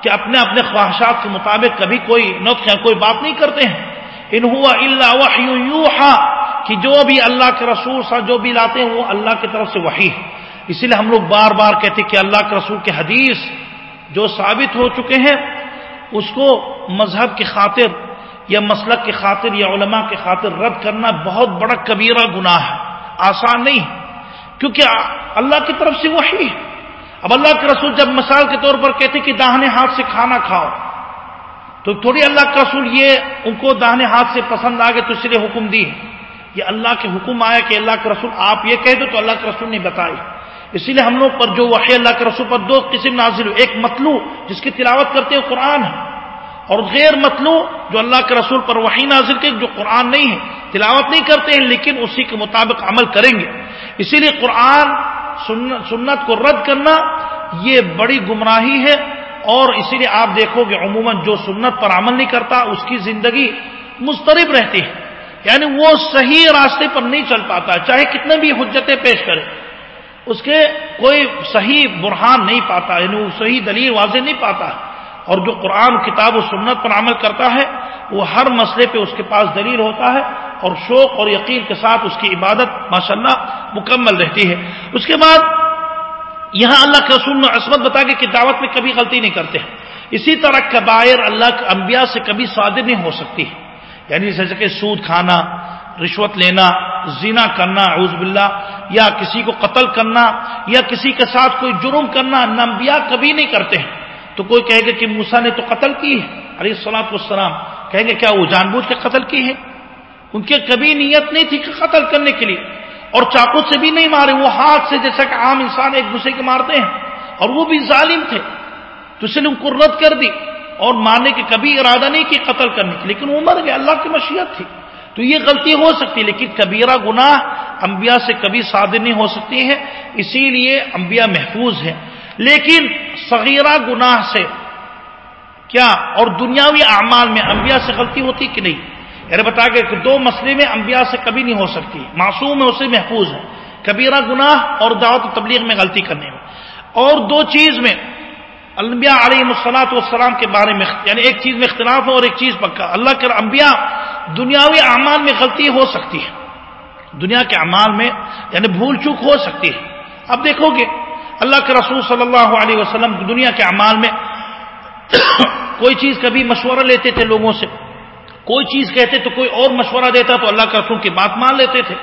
کہ اپنے اپنے خواہشات کے مطابق کبھی کوئی نوت کوئی بات نہیں کرتے ہیں۔ ان ہوا اللہ کہ جو بھی اللہ کے رسول سا جو بھی لاتے ہیں، وہ اللہ کی طرف سے وہی ہے اسی لیے ہم لوگ بار بار کہتے کہ اللہ کے رسول کے حدیث جو ثابت ہو چکے ہیں، اس کو مذہب کی خاطر یا مسلک کی خاطر یا علماء کی خاطر رد کرنا بہت بڑا کبیرہ گناہ ہے، آسان نہیں۔ کیونکہ اللہ کی طرف سے وہی ہے۔ اب اللہ کے رسول جب مثال کے طور پر کہتے کہ داہنے ہاتھ سے کھانا کھاؤ، تو تھوڑی اللہ کا رسول یہ ان کو داہنے ہاتھ سے پسند آ گئے تو اس لیے حکم دی۔ یہ اللہ کے حکم آیا کہ اللہ کے رسول آپ یہ کہہ دو تو اللہ کے رسول نے بتائی۔ اسی لیے ہم لوگ پر جو وحی اللہ کے رسول پر دو قسم نازل ہو ایک متلو، جس کی تلاوت کرتے ہیں قرآن ہے۔ اور غیر متلو جو اللہ کے رسول پر وحی نازل کے جو قرآن نہیں ہے، تلاوت نہیں کرتے ہیں، لیکن اسی کے مطابق عمل کریں گے۔ اسی لیے قرآن سنت کو رد کرنا یہ بڑی گمراہی ہے، اور اسی لیے آپ دیکھو گے عموماً جو سنت پر عمل نہیں کرتا، اس کی زندگی مسترب رہتی ہے۔ یعنی وہ صحیح راستے پر نہیں چل پاتا، چاہے کتنے بھی حجتیں پیش کرے۔ اس کے کوئی صحیح برہان نہیں پاتا یعنی وہ صحیح دلیل واضح نہیں پاتا۔ اور جو قرآن، کتاب و سنت پر عمل کرتا ہے، وہ ہر مسئلے پہ اس کے پاس دلیل ہوتا ہے اور شوق اور یقین کے ساتھ اس کی عبادت، ماشاءاللہ، مکمل رہتی ہے۔ اس کے بعد، یہاں اللہ کے رسول نے عصمت بتا کے کہ دعوت میں کبھی غلطی نہیں کرتے اسی طرح کبائر اللہ کے انبیاء سے کبھی صادر نہیں ہو سکتی۔ یعنی جیسے کہ سود کھانا، رشوت لینا، زنا کرنا عوض باللہ، یا کسی کو قتل کرنا، یا کسی کے ساتھ کوئی جرم کرنا نمبیا کبھی نہیں کرتے ہیں۔ تو کوئی کہے گا کہ موسا نے تو قتل کی ہے ارے سلاط والسلام کہیں گے کیا وہ جان بوجھ کے قتل کی ہے؟ ان کی کبھی نیت نہیں تھی کہ قتل کرنے کے لیے، اور چاقو سے بھی نہیں مارے، وہ ہاتھ سے جیسا کہ عام انسان ایک دوسرے کے مارتے ہیں، اور وہ بھی ظالم تھے۔ تو اس نے ان کو رد کر دی، اور مارنے کے کبھی ارادہ نہیں کی قتل کرنے کی لیکن وہ مر گیا اللہ کی مشیت تھی۔ تو یہ غلطی ہو سکتی لیکن کبیرہ گناہ انبیاء سے کبھی صادر نہیں ہو سکتی ہے اسی لیے انبیاء محفوظ ہے لیکن صغیرہ گناہ سے کیا اور دنیاوی اعمال میں انبیاء سے غلطی ہوتی کہ نہیں؟ یعنی بتا کہ دو مسئلے میں انبیاء سے کبھی نہیں ہو سکتی۔ معصوم ہے، اسے محفوظ ہے۔ کبیرہ گناہ اور دعوت و تبلیغ میں غلطی کرنے میں۔ اور دو چیز میں انبیاء علیہ مسلاط والسلام کے بارے میں یعنی ایک چیز میں اختلاف ہے اور ایک چیز پکا۔ اللہ کے انبیاء دنیاوی اعمال میں غلطی ہو سکتی ہے۔ دنیا کے اعمال میں یعنی بھول چوک ہو سکتی ہے۔ اب دیکھو گے اللہ کے رسول صلی اللہ علیہ وسلم دنیا کے اعمال میں کوئی چیز کبھی مشورہ لیتے تھے لوگوں سے، کوئی چیز کہتے تو کوئی اور مشورہ دیتا تو اللہ کے رسول کی بات مان لیتے تھے۔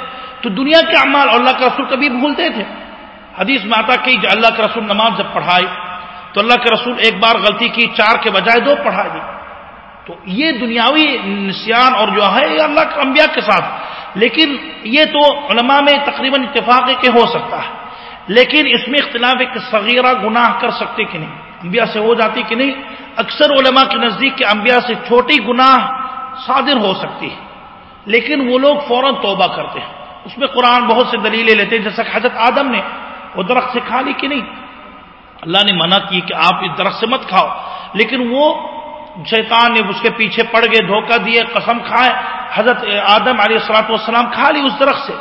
تو دنیا کے اعمال اور اللہ کے رسول کبھی بھولتے تھے۔ حدیث میں آتا کہ اللہ کے رسول نماز جب پڑھائے تو اللہ کے رسول ایک بار غلطی کی، چار کے بجائے دو پڑھا دی تو یہ دنیاوی نسیان اور جو ہے یہ اللہ کے انبیاء کے ساتھ۔ لیکن یہ تو علماء میں تقریباً اتفاق ہے کہ ہو سکتا ہے۔ لیکن اس میں اختلاف ہے کہ صغیرہ گناہ کر سکتے کہ نہیں۔ انبیاء سے ہو جاتی کہ نہیں؟ اکثر علماء کے نزدیک کے انبیاء سے چھوٹی گناہ صادر ہو سکتی ہے۔ لیکن وہ لوگ فوراً توبہ کرتے ہیں۔ اس میں قرآن بہت سے دلیلیں لیتے ہیں، جیسا کہ حضرت آدم نے، وہ درخت سے کھا لی کہ نہیں؟ اللہ نے منع کی کہ آپ اس درخت سے مت کھاؤ۔ لیکن وہ شیطان نے اس کے پیچھے پڑ گئے، دھوکہ دیے، قسم کھائے۔ حضرت آدم علیہ السلاط والسلام کھا لی اس درخت سے۔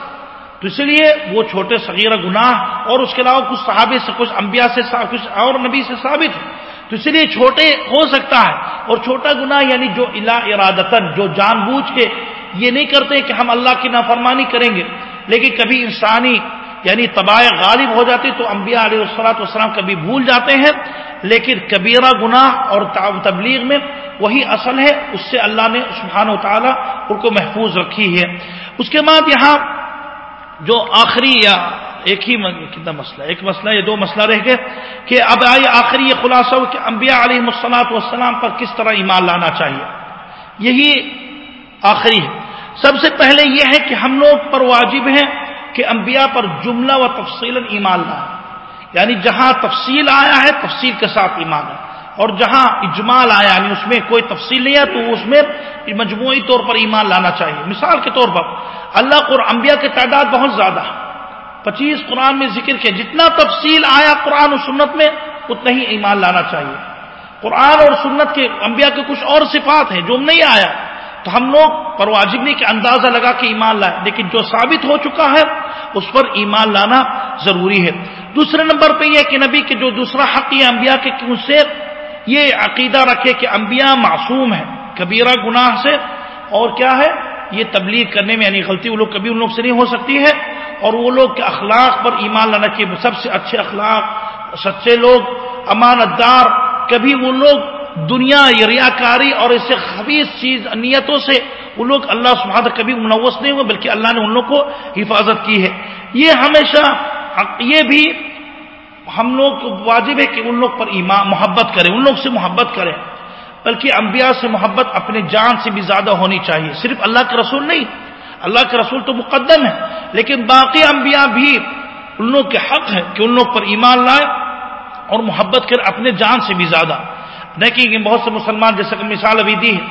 تو اس لیے وہ چھوٹے صغیر گناہ اور اس کے علاوہ کچھ صحابے سے، کچھ انبیاء سے، کچھ اور نبی سے ثابت ہے۔ تو اس لیے چھوٹے ہو سکتا ہے اور چھوٹا گناہ یعنی جو الا ارادتن جو جان بوجھ کے یہ نہیں کرتے کہ ہم اللہ کی نافرمانی کریں گے۔ لیکن کبھی انسانی یعنی تباہ غالب ہو جاتی تو انبیاء علیہ السلاۃ والسلام کبھی بھول جاتے ہیں۔ لیکن کبیرہ گناہ اور تبلیغ میں وہی اصل ہے۔ اس سے اللہ نے سبحانہ و تعالیٰ ان کو محفوظ رکھی ہے۔ اس کے بعد یہاں جو آخری یا ایک ہی کتنا مسئلہ ایک مسئلہ یا دو مسئلہ رہ گئے کہ اب آئی آخری یہ خلاصہ ہو کہ انبیاء علیہ مسلاط والسلام پر کس طرح ایمان لانا چاہیے۔ یہی آخری ہے۔ سب سے پہلے یہ ہے کہ ہم لوگ پر واجب ہیں کہ انبیاء پر جملہ و تفصیل ایمان لائیں۔ یعنی جہاں تفصیل آیا ہے، تفصیل کے ساتھ ایمان ہے اور جہاں اجمال آیا یعنی اس میں کوئی تفصیل نہیں ہے، تو اس میں مجموعی طور پر ایمان لانا چاہیے۔ مثال کے طور پر، اللہ قرآن انبیاء کی تعداد بہت زیادہ۔ پچیس قرآن میں ذکر کیا، جتنا تفصیل آیا قرآن و سنت میں، اتنا ہی ایمان لانا چاہیے۔ قرآن اور سنت کے انبیاء کے کچھ اور صفات ہیں جو نہیں آیا۔ تو ہم لوگ پر واجب نہیں کہ اندازہ لگا کے ایمان لائے، لیکن جو ثابت ہو چکا ہے، اس پر ایمان لانا ضروری ہے۔ دوسرے نمبر پہ یہ کہ نبی کے جو دوسرا حق یہ انبیاء کے ان سے یہ عقیدہ رکھے کہ انبیاء معصوم ہے کبیرہ گناہ سے، اور کیا ہے؟ یہ تبلیغ کرنے میں یعنی غلطی، وہ لوگ کبھی ان لوگ سے نہیں ہو سکتی ہے، اور وہ لوگ کے اخلاق پر ایمان لانا چاہیے سب سے اچھے اخلاق، سچے لوگ، امانت دار، کبھی وہ لوگ دنیا ریاکاری اور اس سے خبیص چیز، نیتوں سے وہ لوگ اللہ سبحانہ کبھی منوس نہیں ہوئے، بلکہ اللہ نے ان لوگ کو حفاظت کی ہے۔ یہ ہمیشہ، یہ بھی ہم لوگ کو واجب ہے کہ ان لوگ پر ایمان محبت کریں، ان لوگ سے محبت کریں۔ بلکہ انبیاء سے محبت اپنے جان سے بھی زیادہ ہونی چاہیے۔ صرف اللہ کے رسول نہیں، اللہ کے رسول تو مقدم ہے لیکن باقی انبیاء بھی ان لوگ کے حق ہے کہ ان لوگ پر ایمان لائے اور محبت کریں اپنے جان سے بھی زیادہ۔ دیکھیں کہ بہت سے مسلمان، جیسے کہ مثال ابھی دی ہے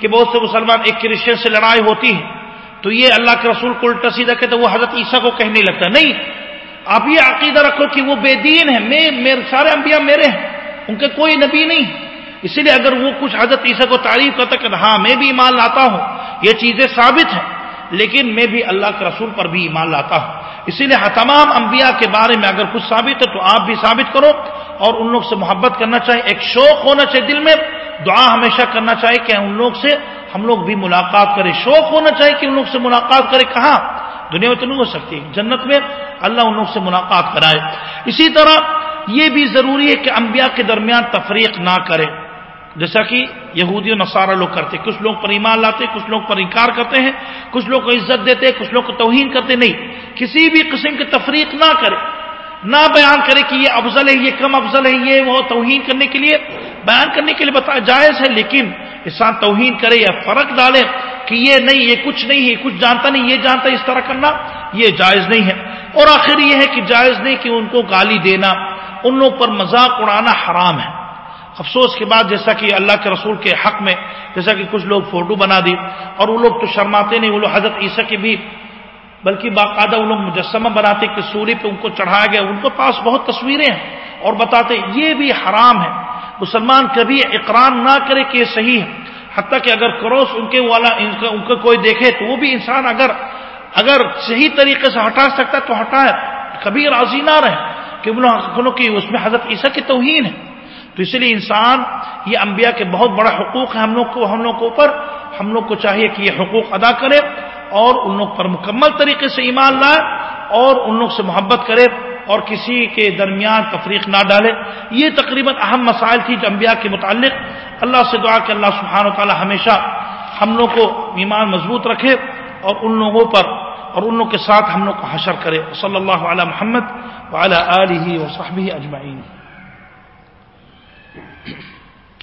کہ بہت سے مسلمان ایک کرسچن سے لڑائی ہوتی ہے تو یہ اللہ کے رسول کو الٹا سیدھا کہتے وہ حضرت عیسیٰ کو کہنے لگتا نہیں آپ یہ عقیدہ رکھو کہ وہ بے دین ہے میں میرے سارے انبیاء میرے ہیں، ان کے کوئی نبی نہیں۔ اسی لیے اگر وہ کچھ حضرت عیسیٰ کو تعریف کرتا کہ ہاں میں بھی ایمان لاتا ہوں، یہ چیزیں ثابت ہیں، لیکن میں بھی اللہ کے رسول پر بھی ایمان لاتا ہوں۔ اسی لیے تمام انبیاء کے بارے میں اگر کچھ ثابت ہے تو آپ بھی ثابت کرو اور ان لوگ سے محبت کرنا چاہیے، ایک شوق ہونا چاہیے دل میں۔ دعا ہمیشہ کرنا چاہیے کہ ان لوگ سے ہم لوگ بھی ملاقات کریں۔ شوق ہونا چاہیے کہ ان لوگ سے ملاقات کرے کہاں دنیا میں تو نہیں ہو سکتی، جنت میں اللہ ان لوگ سے ملاقات کرائے۔ اسی طرح یہ بھی ضروری ہے کہ انبیاء کے درمیان تفریق نہ کرے۔ جیسا کہ یہودی و نصارہ لوگ کرتے کچھ لوگ پر ایمان لاتے کچھ لوگ پر انکار کرتے ہیں، کچھ لوگ کو عزت دیتے کچھ لوگ کو توہین کرتے نہیں، کسی بھی قسم کی تفریق نہ کرے۔ نہ بیان کرے کہ یہ افضل ہے، یہ کم افضل ہے، یہ وہ توہین کرنے کے لیے، بیان کرنے کے لیے بتا جائز ہے۔ لیکن انسان توہین کرے یا فرق ڈالے کہ یہ نہیں، یہ کچھ نہیں ہے کچھ جانتا نہیں، یہ جانتا اس طرح کرنا یہ جائز نہیں ہے۔ اور آخر یہ ہے کہ جائز نہیں کہ ان کو گالی دینا، ان لوگ پر مذاق اڑانا حرام ہے۔ افسوس کے بعد جیسا کہ اللہ کے رسول کے حق میں جیسا کہ کچھ لوگ فوٹو بنا دی اور وہ لوگ تو شرماتے نہیں، وہ لوگ حضرت عیسیٰ کی بھی، بلکہ باقاعدہ وہ لوگ مجسمہ بناتے کہ سوری پہ ان کو چڑھایا گیا، ان کے پاس بہت تصویریں ہیں اور بتاتے یہ بھی حرام ہے۔ مسلمان کبھی اقران نہ کرے کہ یہ صحیح ہے، حتیٰ کہ اگر کروس ان کے والا ان کا کوئی دیکھے تو وہ بھی انسان اگر اگر صحیح طریقے سے ہٹا سکتا ہے تو ہٹائے۔ کبھی راضی نہ رہے۔ کہ کہ اس میں حضرت عیسیٰ کی توہین ہے۔ تو اس لیے انسان، یہ انبیاء کے بہت بڑا حقوق ہے ہم لوگ کو ہم لوگ کے اوپر۔ ہم لوگ کو چاہیے کہ یہ حقوق ادا کرے اور ان لوگ پر مکمل طریقے سے ایمان لائے اور ان لوگ سے محبت کرے اور کسی کے درمیان تفریق نہ ڈالے۔ یہ تقریباً اہم مسائل تھی جو انبیاء کے متعلق۔ اللہ سے دعا کہ اللہ سبحانہ و تعالی ہمیشہ ہم لوگ کو ایمان مضبوط رکھے۔ اور ان لوگوں پر اور ان لوگوں کے ساتھ ہم لوگ کو حشر کرے۔ صلی اللہ علی محمد وعلی آلہ وصحبہ اجمعین۔